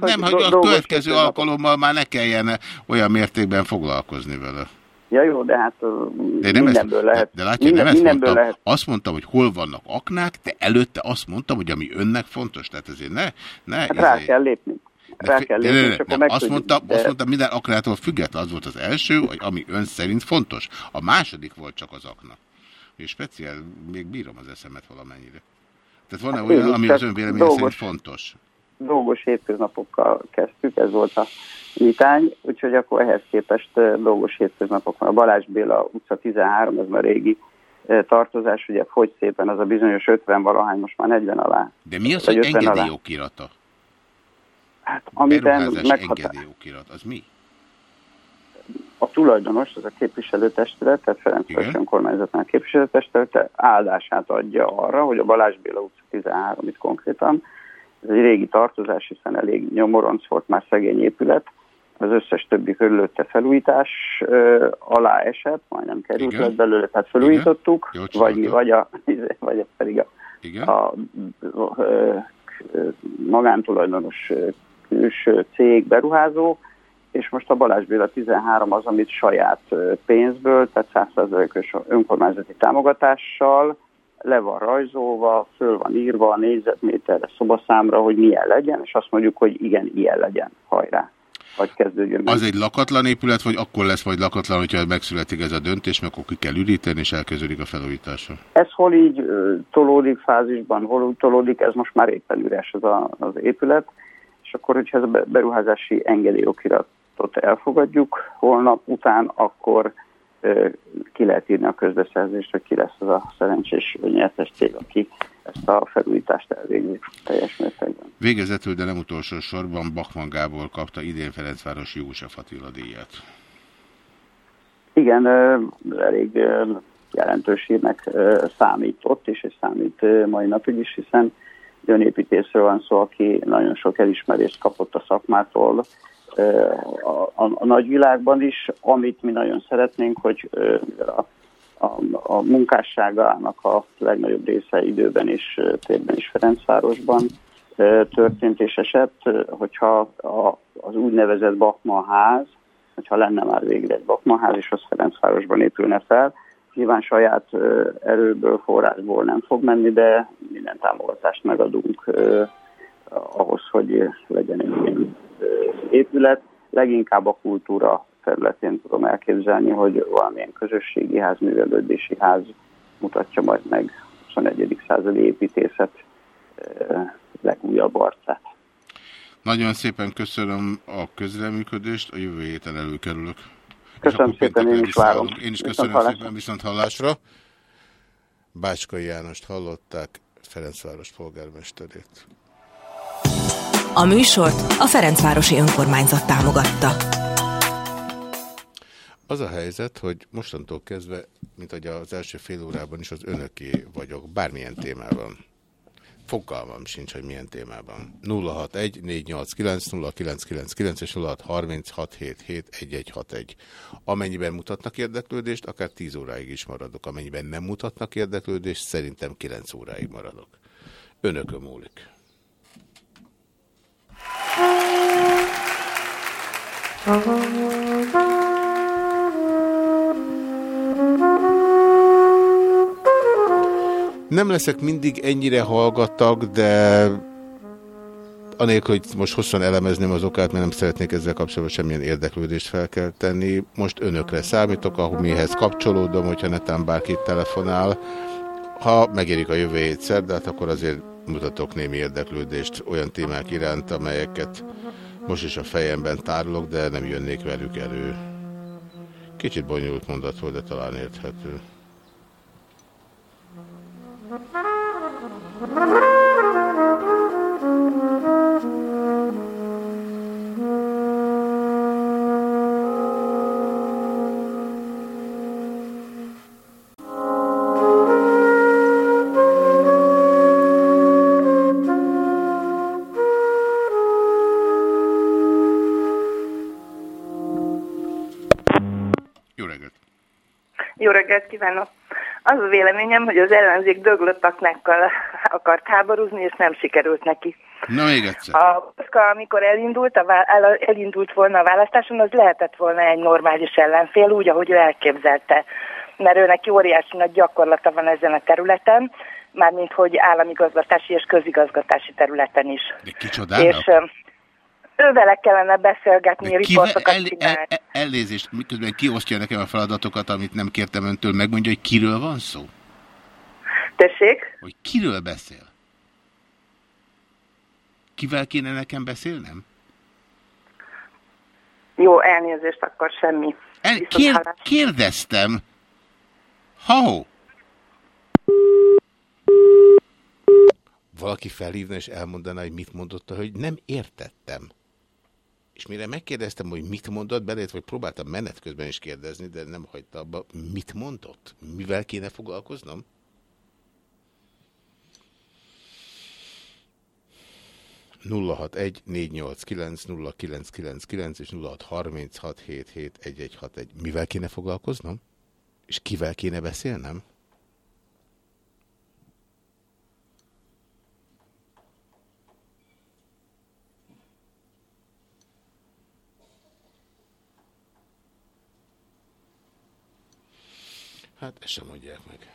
nem, hogy a következő alkalommal már ne kelljen olyan mértékben foglalkozni vele. Ja jó, de hát De, nem mindenből ezt, lehet. de, látja, minden, nem ezt mindenből mondtam. lehet. Azt mondtam, hogy hol vannak aknák, de előtte azt mondtam, hogy ami önnek fontos. Tehát ezért ne... ne Hát rá izé- kell lépni. Rá kell lépni, de- de- akkor nem, azt mondtam, De- azt mondtam, minden aknától független az volt az első, hogy ami ön szerint fontos. A második volt csak az akna. És speciál, még bírom az eszemet valamennyire. Tehát van-e Hát olyan, ami az ön véleménye szerint fontos? dolgos hétköznapokkal kezdtük, ez volt a nyitány, úgyhogy akkor ehhez képest dolgos hétköznapok van. A Balázs Béla utca 13, ez már régi tartozás, ugye fogy szépen az a bizonyos 50 valahány, most már 40 alá. De mi az, hogy 50 alá. engedélyokirata? Hát, amiben Beruházás meghatár... engedélyokirat, az mi? A tulajdonos, az a képviselőtestület, tehát Ferencváros önkormányzatnál képviselőtestülete áldását adja arra, hogy a Balázs Béla utca 13 itt konkrétan, ez egy régi tartozás, hiszen elég nyomoronc volt már szegény épület, az összes többi körülötte felújítás ö, alá esett, majdnem került Igen. belőle, tehát felújítottuk, Jól vagy mi, vagy, a, vagy pedig a, Igen? a, ö, ö, magántulajdonos külső cég beruházó, és most a Balázs Béla 13 az, amit saját pénzből, tehát 100%-os önkormányzati támogatással le van rajzolva, föl van írva a négyzetméterre, szobaszámra, hogy milyen legyen, és azt mondjuk, hogy igen, ilyen legyen, hajrá. Vagy kezdődjön meg. Az egy lakatlan épület, vagy akkor lesz majd lakatlan, hogyha megszületik ez a döntés, mert akkor ki kell üríteni, és elkezdődik a felújítása? Ez hol így tolódik fázisban, hol úgy tolódik, ez most már éppen üres az, a, az épület, és akkor, hogyha ez a be- beruházási engedélyokiratot elfogadjuk holnap után, akkor ki lehet írni a közbeszerzést, hogy ki lesz az a szerencsés nyertes cég, aki ezt a felújítást elvégzi teljes mértékben. Végezetül, de nem utolsó sorban Bachmann Gábor kapta idén Ferencváros József Attila díjat. Igen, elég jelentős hírnek számított, és ez számít mai napig is, hiszen egy önépítészről van szó, aki nagyon sok elismerést kapott a szakmától, a, a, nagyvilágban is, amit mi nagyon szeretnénk, hogy a, a, a munkásságának a legnagyobb része időben és térben is Ferencvárosban történt és esett, hogyha a, az úgynevezett Bachmann ház, hogyha lenne már végre egy Bakmaház, és az Ferencvárosban épülne fel. Nyilván saját erőből, forrásból nem fog menni, de minden támogatást megadunk ahhoz, hogy legyen egy ilyen épület. Leginkább a kultúra területén tudom elképzelni, hogy valamilyen közösségi ház, művelődési ház mutatja majd meg 21. századi építészet ö, legújabb arcát. Nagyon szépen köszönöm a közreműködést, a jövő héten előkerülök. Köszönöm szépen, én is várom. Én is Viszont köszönöm hallásra. szépen, viszont hallásra. Bácskai Jánost hallották, Ferencváros polgármesterét. A műsort a Ferencvárosi Önkormányzat támogatta. Az a helyzet, hogy mostantól kezdve, mint ahogy az első fél órában is az önöké vagyok, bármilyen témában. Fogalmam sincs, hogy milyen témában. 061 489 0999 és 0636771161. Amennyiben mutatnak érdeklődést, akár 10 óráig is maradok. Amennyiben nem mutatnak érdeklődést, szerintem 9 óráig maradok. Önökön múlik. Nem leszek mindig ennyire hallgatag, de anélkül, hogy most hosszan elemezném az okát, mert nem szeretnék ezzel kapcsolatban semmilyen érdeklődést felkelteni. Most önökre számítok, amihez kapcsolódom, hogyha netán bárki telefonál. Ha megérik a jövő hét szerdát, akkor azért mutatok némi érdeklődést olyan témák iránt, amelyeket most is a fejemben tárolok, de nem jönnék velük elő. Kicsit bonyolult mondat volt, de talán érthető. Reggelt kívánok! Az a véleményem, hogy az ellenzék döglött aknákkal akart háborúzni, és nem sikerült neki. Na még egyszer. A Moszkva, amikor elindult, a, elindult volna a választáson, az lehetett volna egy normális ellenfél, úgy, ahogy ő elképzelte. Mert őnek óriási nagy gyakorlata van ezen a területen, mármint hogy állami gazgatási és közigazgatási területen is. De kicsodának? És ővele kellene beszélgetni, riportokat el, el, el, elnézést, miközben kiosztja nekem a feladatokat, amit nem kértem öntől, megmondja, hogy kiről van szó? Tessék? Hogy kiről beszél? Kivel kéne nekem beszélnem? Jó, elnézést, akkor semmi. El, kér, kérdeztem. Ha Valaki felhívna és elmondaná, hogy mit mondott, hogy nem értettem. És mire megkérdeztem, hogy mit mondott, belét, vagy próbáltam menet közben is kérdezni, de nem hagyta abba, mit mondott? Mivel kéne foglalkoznom? kilenc és nulla hat harminc hat hét hét egy egy hat egy. Mivel kéne foglalkoznom? És kivel kéne beszélnem? Hát ezt sem mondják meg.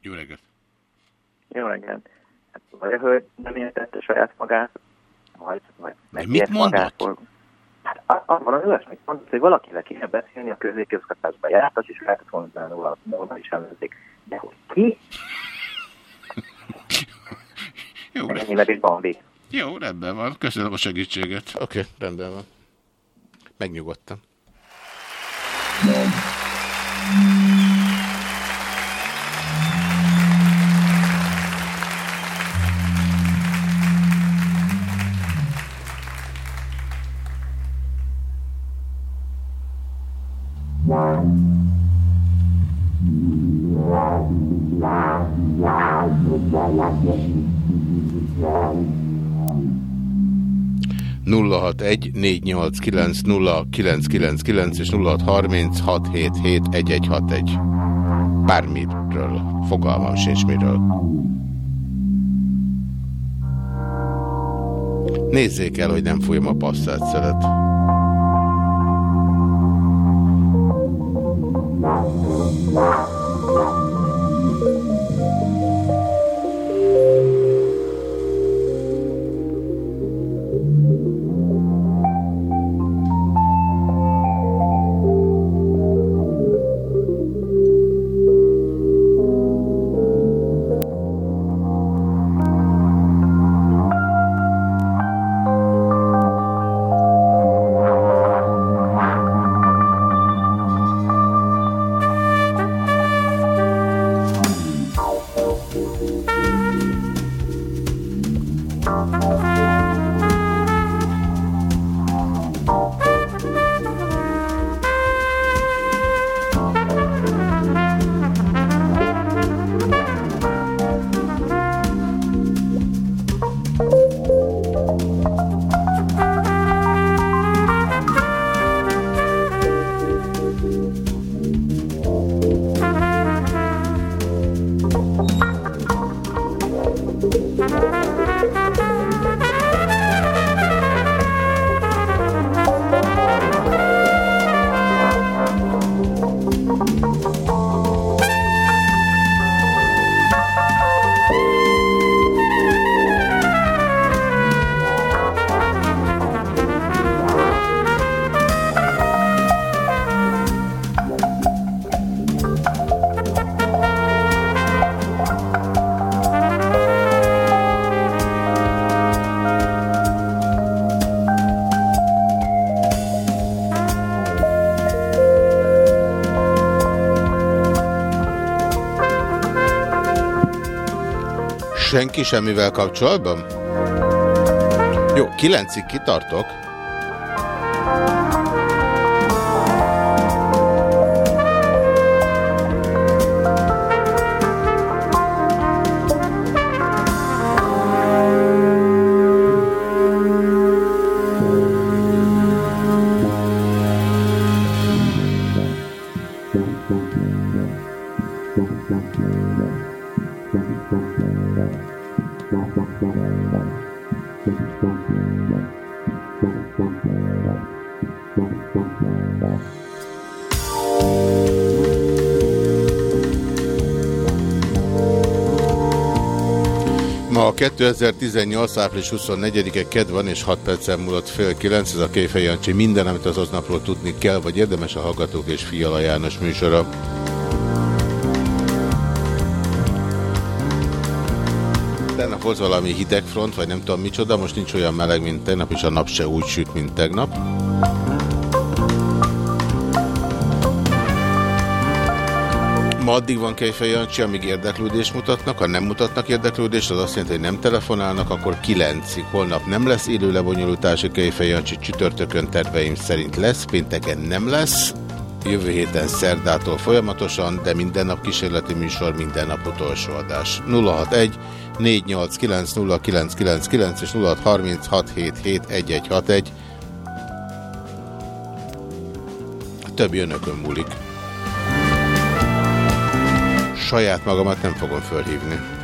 Jó reggelt! Jó reggelt. Hát, vagy a hölgy nem értette saját magát, majd, majd mit megért mondott? magától. Hát a- az valami olyasmit mondott, hogy valakivel kéne beszélni, a közéközgatásba jártas, és lehetett volna utána valami normális ellenzék. De hogy ki? Jó, Ennyi meg egy bambi. Jó, rendben van. Köszönöm a segítséget. Oké, okay, rendben van. Megnyugodtam. 0999 és 0636771161. Bármiről. Fogalmam sincs miről. Nézzék el, hogy nem fújom a passzát szeret. Senki semmivel kapcsolatban? Jó, kilencig kitartok. 2018. április 24-e kedv van, és 6 percen múlott fél 9, ez a Kéfej Jancsi. Minden, amit az aznapról tudni kell, vagy érdemes a Hallgatók és Fiala János műsora. Tegnap volt valami hidegfront, vagy nem tudom micsoda, most nincs olyan meleg, mint tegnap, és a nap se úgy süt, mint tegnap. Ma addig van Kejfej Jancsi, amíg érdeklődést mutatnak. Ha nem mutatnak érdeklődést, az azt jelenti, hogy nem telefonálnak, akkor 9-ig. Holnap nem lesz élő lebonyolítási Kejfej Jancsi, csütörtökön terveim szerint lesz, pénteken nem lesz. Jövő héten szerdától folyamatosan, de minden nap kísérleti műsor, minden nap utolsó adás. 061 489 és 0636771161. A többi önökön múlik. Saját magamat nem fogom fölhívni.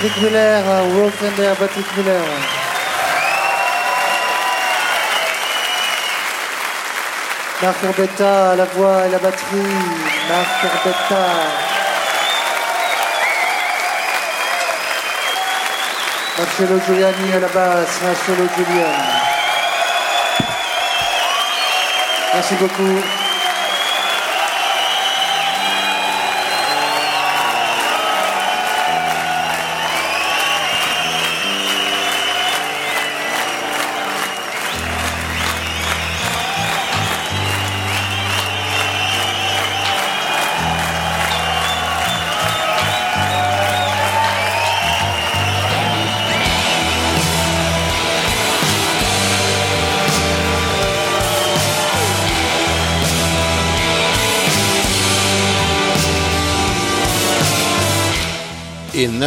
Patrick Muller, uh, World Fender, Patrick Muller. Marc Orbetta à la voix et la batterie. Marc Orbetta. Marcello Giuliani à la basse. Marcello Giuliani. Merci beaucoup.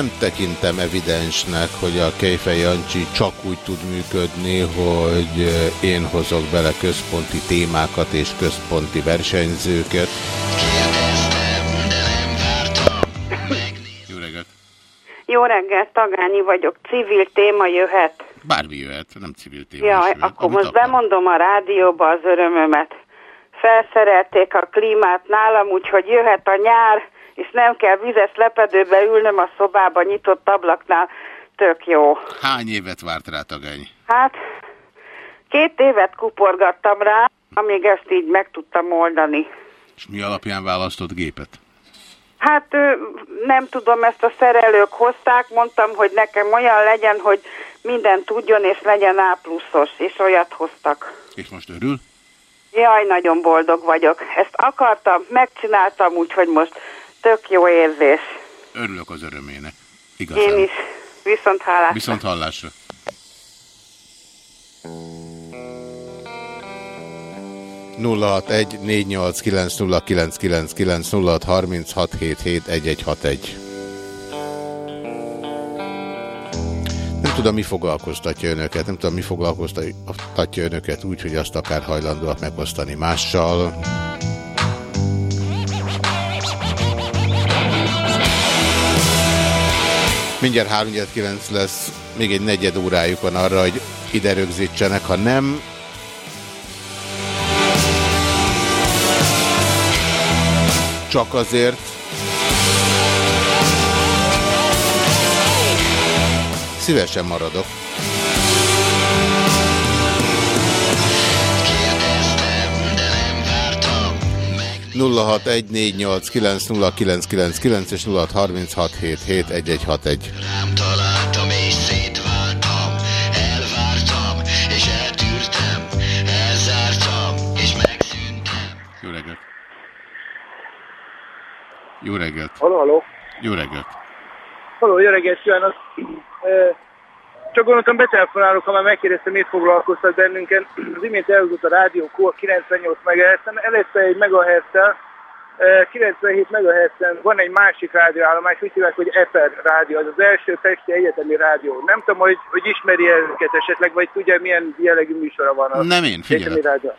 Nem tekintem evidensnek, hogy a Kejfej Jancsi csak úgy tud működni, hogy én hozok bele központi témákat és központi versenyzőket. Jó reggelt! Jó reggelt, Tagányi vagyok. Civil téma jöhet. Bármi jöhet, nem civil téma. Jaj, is jöhet. akkor Amit most akar. bemondom a rádióba az örömömet. Felszerelték a klímát nálam, úgyhogy jöhet a nyár, és nem kell vizes lepedőbe ülnöm a szobába nyitott ablaknál. Tök jó. Hány évet várt rá Tagány? Hát, két évet kuporgattam rá, amíg ezt így meg tudtam oldani. És mi alapján választott gépet? Hát nem tudom, ezt a szerelők hozták, mondtam, hogy nekem olyan legyen, hogy minden tudjon, és legyen A pluszos, és olyat hoztak. És most örül? Jaj, nagyon boldog vagyok. Ezt akartam, megcsináltam, úgyhogy most tök jó érzés. Örülök az örömének. Igazán. Én is. Viszont hálás. Viszont hallásra. nulla egy négy nyolc kilenc nulla kilenc kilenc kilenc nulla hat harminc hat hét hét egy egy hat egy. Nem tudom, mi foglalkoztatja önöket, nem tudom, mi foglalkoztatja önöket úgy, hogy azt akár hajlandóak megosztani mással. Mindjárt 3-9 lesz, még egy negyed órájuk van arra, hogy ide rögzítsenek, ha nem, csak azért, szívesen maradok. 0614890999 és 0636771161. Nem találtam és szétváltam, elvártam és eltűrtem, elzártam és megszűntem. Jó reggelt! Jó reggelt! Halló, halló! Jó reggelt! Halló, jó reggelt kívánok! Csak gondoltam, betelefonálok, ha már megkérdeztem, miért foglalkoztat bennünket. Az imént elhúzott a rádió Kor 98 MHz-en, előtte egy megahertzel, 97 MHz-en van egy másik rádióállomás, úgy hívják, hogy EPER rádió, az az első Pesti Egyetemi Rádió. Nem tudom, hogy, hogy ismeri őket esetleg, vagy tudja, milyen jellegű műsora van a Nem én. Egyetemi Rádió.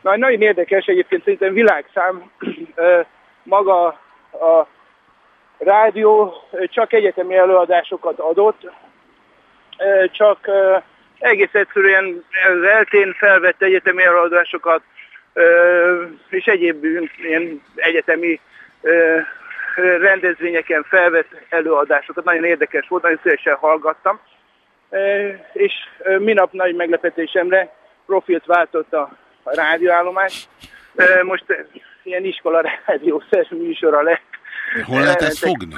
Na, nagyon érdekes egyébként, szerintem világszám ö, maga a rádió csak egyetemi előadásokat adott, csak egész egyszerűen az eltén felvett egyetemi előadásokat, és egyéb ilyen egyetemi rendezvényeken felvett előadásokat. Nagyon érdekes volt, nagyon szívesen hallgattam. És minap nagy meglepetésemre profilt váltott a, rádióállomás. Most ilyen iskola rádiószerű műsora lett. Hol lehet ezt fogni?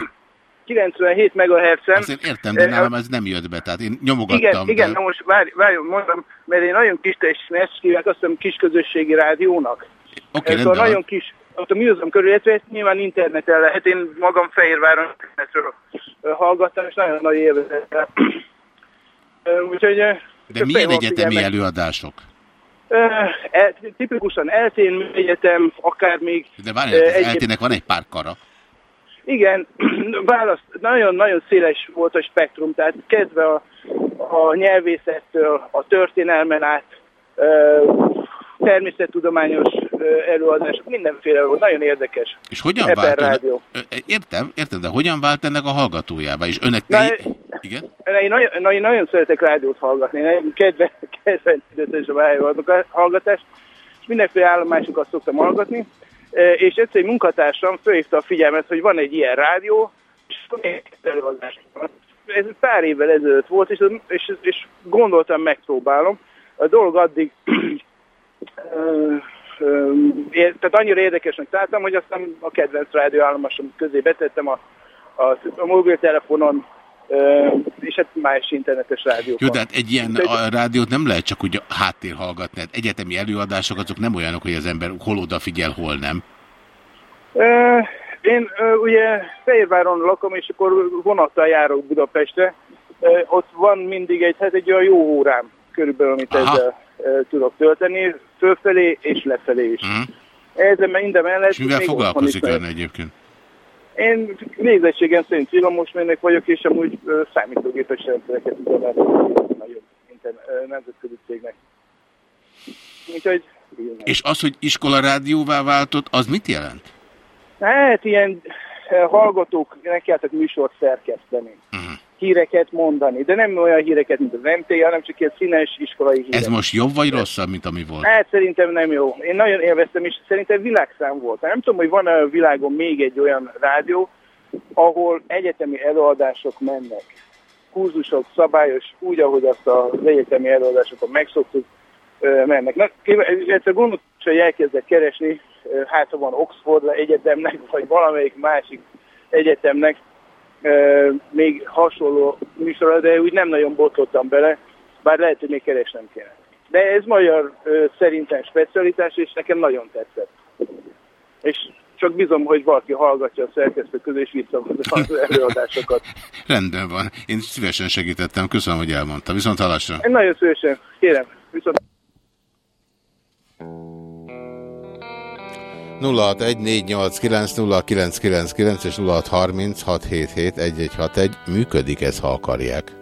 97 MHz-en. Azt én értem, de nálam ez nem jött be, tehát én nyomogattam. Igen, de... igen, na most várj, várj, mondom, mert én nagyon kis teljesen ezt hívják, azt hiszem kis közösségi rádiónak. Oké, van. nagyon kis, ott a múzeum körül, illetve ezt nyilván interneten lehet. Én magam Fehérváron internetről hallgattam, és nagyon nagy élvezettel. Úgyhogy... De milyen egyetemi figyelmet. előadások? E, tipikusan eltén egyetem, akár még... De várjál, az egyéb- eltének van egy pár kara. Igen, választ, nagyon-nagyon széles volt a spektrum, tehát kezdve a, a nyelvészettől, a történelmen át, természettudományos előadások, mindenféle volt, nagyon érdekes. És hogyan Eper vált rádió. Értem, értem, de hogyan vált ennek a hallgatójába? És önnek Na, te... Igen? Na, én, nagyon, na, én nagyon szeretek rádiót hallgatni, én kedve, kedvenc a hallgatást, és mindenféle állomásokat szoktam hallgatni, és egyszer egy munkatársam fölhívta a figyelmet, hogy van egy ilyen rádió, és előadás. Ez pár évvel ezelőtt volt, és, és, és gondoltam, megpróbálom. A dolog addig tehát annyira érdekesnek találtam, hogy aztán a kedvenc rádióállomásom közé betettem a, a, a mobiltelefonon, és hát más internetes rádiókat. Jó, de hát egy ilyen a rádiót nem lehet csak úgy háttér hallgatni. Hát egyetemi előadások azok nem olyanok, hogy az ember hol odafigyel, hol nem. Én ugye Fehérváron lakom, és akkor vonattal járok Budapestre. Ott van mindig egy, hát egy olyan jó órám körülbelül, amit Aha. ezzel tudok tölteni, fölfelé és lefelé is. Mm. Ezzel minden mellett... És mivel foglalkozik ön egyébként? Én végzettségem szerint villamosmérnök vagyok, és amúgy ö, számítógépes rendszereket üzemeltetek egy nagyobb nemzetközi cégnek. Úgyhogy És az, hogy iskola rádióvá váltott, az mit jelent? Hát ilyen eh, hallgatók nekiálltak műsort szerkeszteni. Mhm. Híreket mondani, de nem olyan híreket, mint az MT, hanem csak ilyen színes iskolai hírek. Ez most jobb vagy rosszabb, mint ami volt? Hát szerintem nem jó. Én nagyon élveztem, és szerintem világszám volt. Nem tudom, hogy van-e a világon még egy olyan rádió, ahol egyetemi előadások mennek. Kurzusok, szabályos, úgy, ahogy azt az egyetemi előadásokat megszoktuk, mennek. Na, egyszer gondoltam, hogy elkezdek keresni, hát ha van Oxford egyetemnek, vagy valamelyik másik egyetemnek még hasonló műsorra, de úgy nem nagyon botlottam bele, bár lehet, hogy még keresnem kéne. De ez magyar szerintem specialitás, és nekem nagyon tetszett. És csak bizom, hogy valaki hallgatja a szerkesztő közé, és visszavonza az előadásokat. Rendben van. Én szívesen segítettem. Köszönöm, hogy elmondta. Viszont hallásra. Én nagyon szívesen, kérem, viszont 0614890999 és 0636771161 működik ez, ha akarják.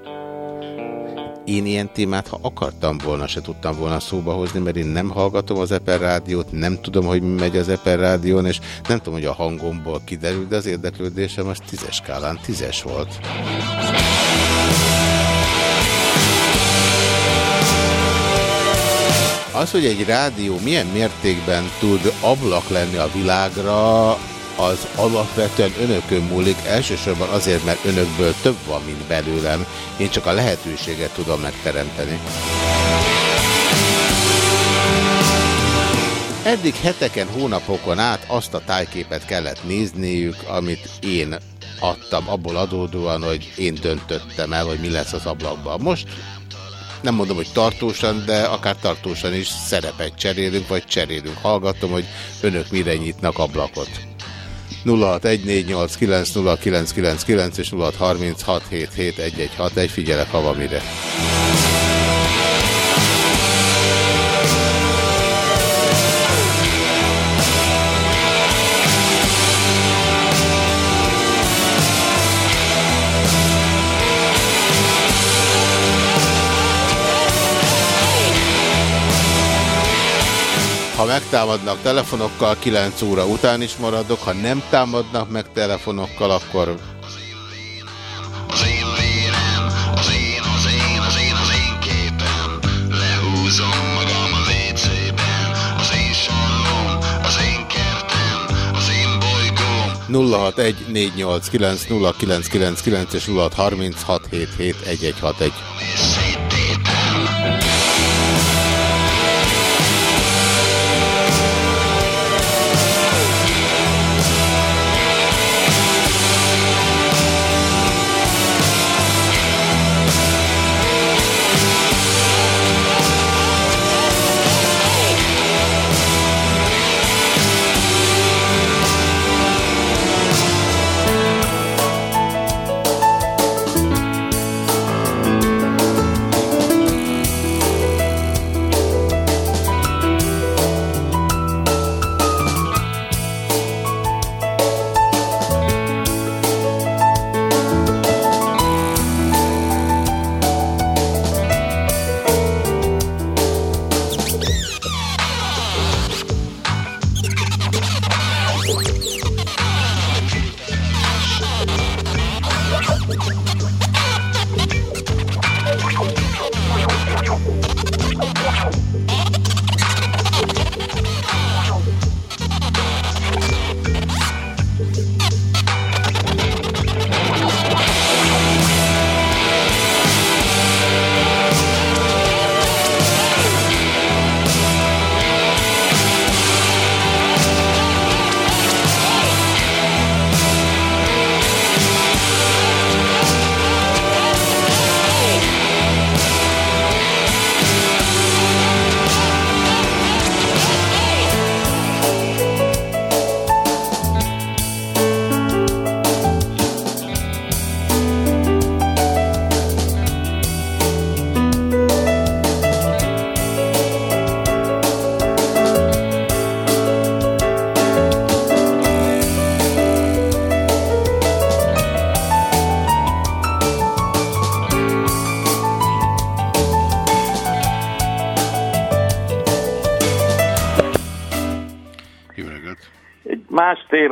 Én ilyen témát, ha akartam volna, se tudtam volna szóba hozni, mert én nem hallgatom az Eper rádiót, nem tudom, hogy mi megy az Eper rádión, és nem tudom, hogy a hangomból kiderül, de az érdeklődésem az tízes skálán tízes volt. Az, hogy egy rádió milyen mértékben tud ablak lenni a világra, az alapvetően önökön múlik, elsősorban azért, mert önökből több van, mint belőlem. Én csak a lehetőséget tudom megteremteni. Eddig heteken, hónapokon át azt a tájképet kellett nézniük, amit én adtam abból adódóan, hogy én döntöttem el, hogy mi lesz az ablakban. Most nem mondom, hogy tartósan, de akár tartósan is szerepet cserélünk, vagy cserélünk. Hallgatom, hogy önök mire nyitnak ablakot. 0614890999 és 0636771161. Figyelek, ha van mire. Ha megtámadnak telefonokkal, 9 óra után is maradok. Ha nem támadnak meg telefonokkal, akkor... Az én vérem, az én, az én, az én, az én képem, lehúzom. és 0636771161.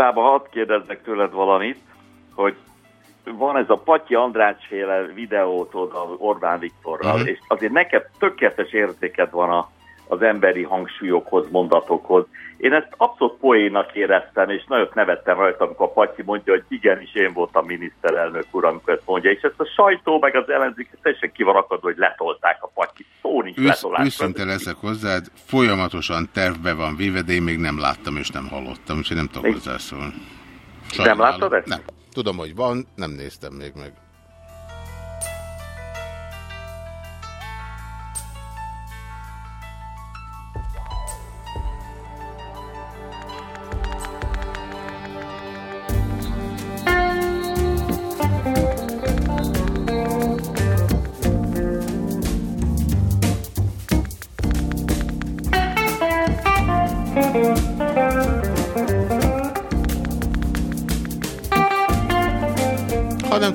témában hadd kérdezzek tőled valamit, hogy van ez a Patyi András féle videót oda Orbán Viktorral, uh-huh. és azért nekem tökéletes értéked van a, az emberi hangsúlyokhoz, mondatokhoz. Én ezt abszolút poénnak éreztem, és nagyon nevettem rajta, amikor a Patyi mondja, hogy igenis én voltam miniszterelnök úr, amikor ezt mondja, és ezt a sajtó meg az ellenzék teljesen ki van akadva, hogy letolták a Patyi. Szó nincs Ősz, őszinte leszek hozzád, folyamatosan tervbe van véve, de én még nem láttam és nem hallottam, úgyhogy nem tudok hozzászólni. Nem láttad ezt? Nem. Tudom, hogy van, nem néztem még meg.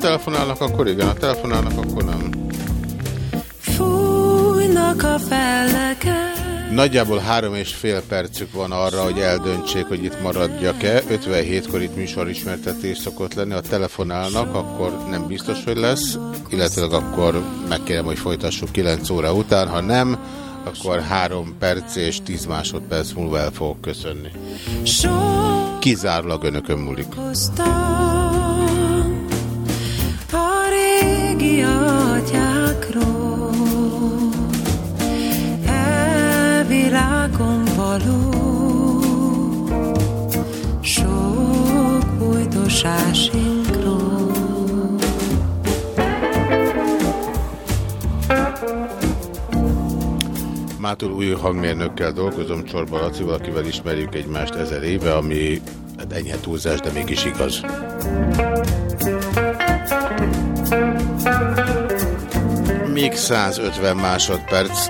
Telefonálnak, akkor igen, ha telefonálnak, akkor nem. Fújnak a. Nagyjából három és fél percük van arra, hogy eldöntsék, hogy itt maradjak-e. 57-kor itt műsorismertetés szokott lenni. Ha telefonálnak, akkor nem biztos, hogy lesz, illetve akkor megkérem, hogy folytassuk 9 óra után. Ha nem, akkor 3 perc és 10 másodperc múlva el fogok köszönni. Kizárólag önökön múlik. Atyákról. Mától új hangmérnökkel dolgozom, Csorba Lacival, akivel ismerjük egymást ezer éve, ami hát enyhe túlzás, de mégis igaz. Még 150 másodperc.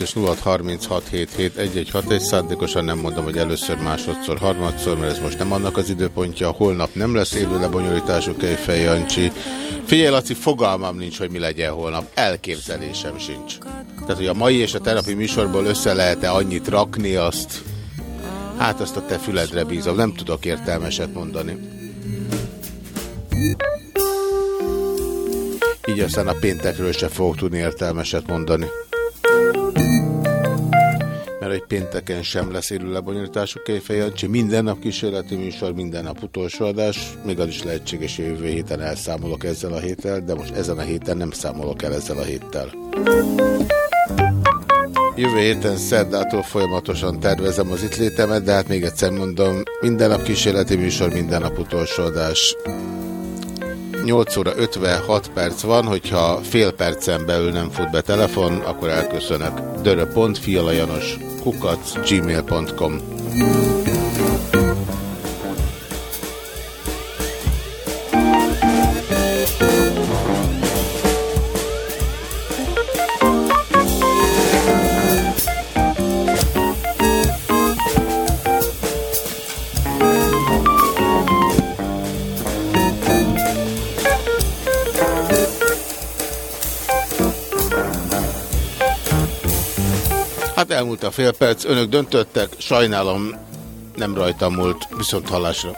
És 0636771161 szándékosan nem mondom, hogy először, másodszor, harmadszor, mert ez most nem annak az időpontja, holnap nem lesz élő lebonyolítású Kejfej Jancsi. Figyelj, Laci, fogalmam nincs, hogy mi legyen holnap. Elképzelésem sincs. Tehát, hogy a mai és a terapi műsorból össze lehet-e annyit rakni, azt hát azt a te füledre bízom. Nem tudok értelmeset mondani. Így aztán a péntekről se fogok tudni értelmeset mondani. Mert egy pénteken sem lesz élő lebonyolítású Kejfejancsi. Minden nap kísérleti műsor, minden nap utolsó adás. Még az is lehetséges, jövő héten elszámolok ezzel a héttel, de most ezen a héten nem számolok el ezzel a héttel. Jövő héten szerdától folyamatosan tervezem az itt létemet, de hát még egyszer mondom, minden nap kísérleti műsor, minden nap utolsó adás. 8 óra 56 perc van, hogyha fél percen belül nem fut be telefon, akkor elköszönök. dörö.fialajanos kukac gmail.com elmúlt a fél perc, önök döntöttek, sajnálom, nem rajtam múlt, viszont hallásra.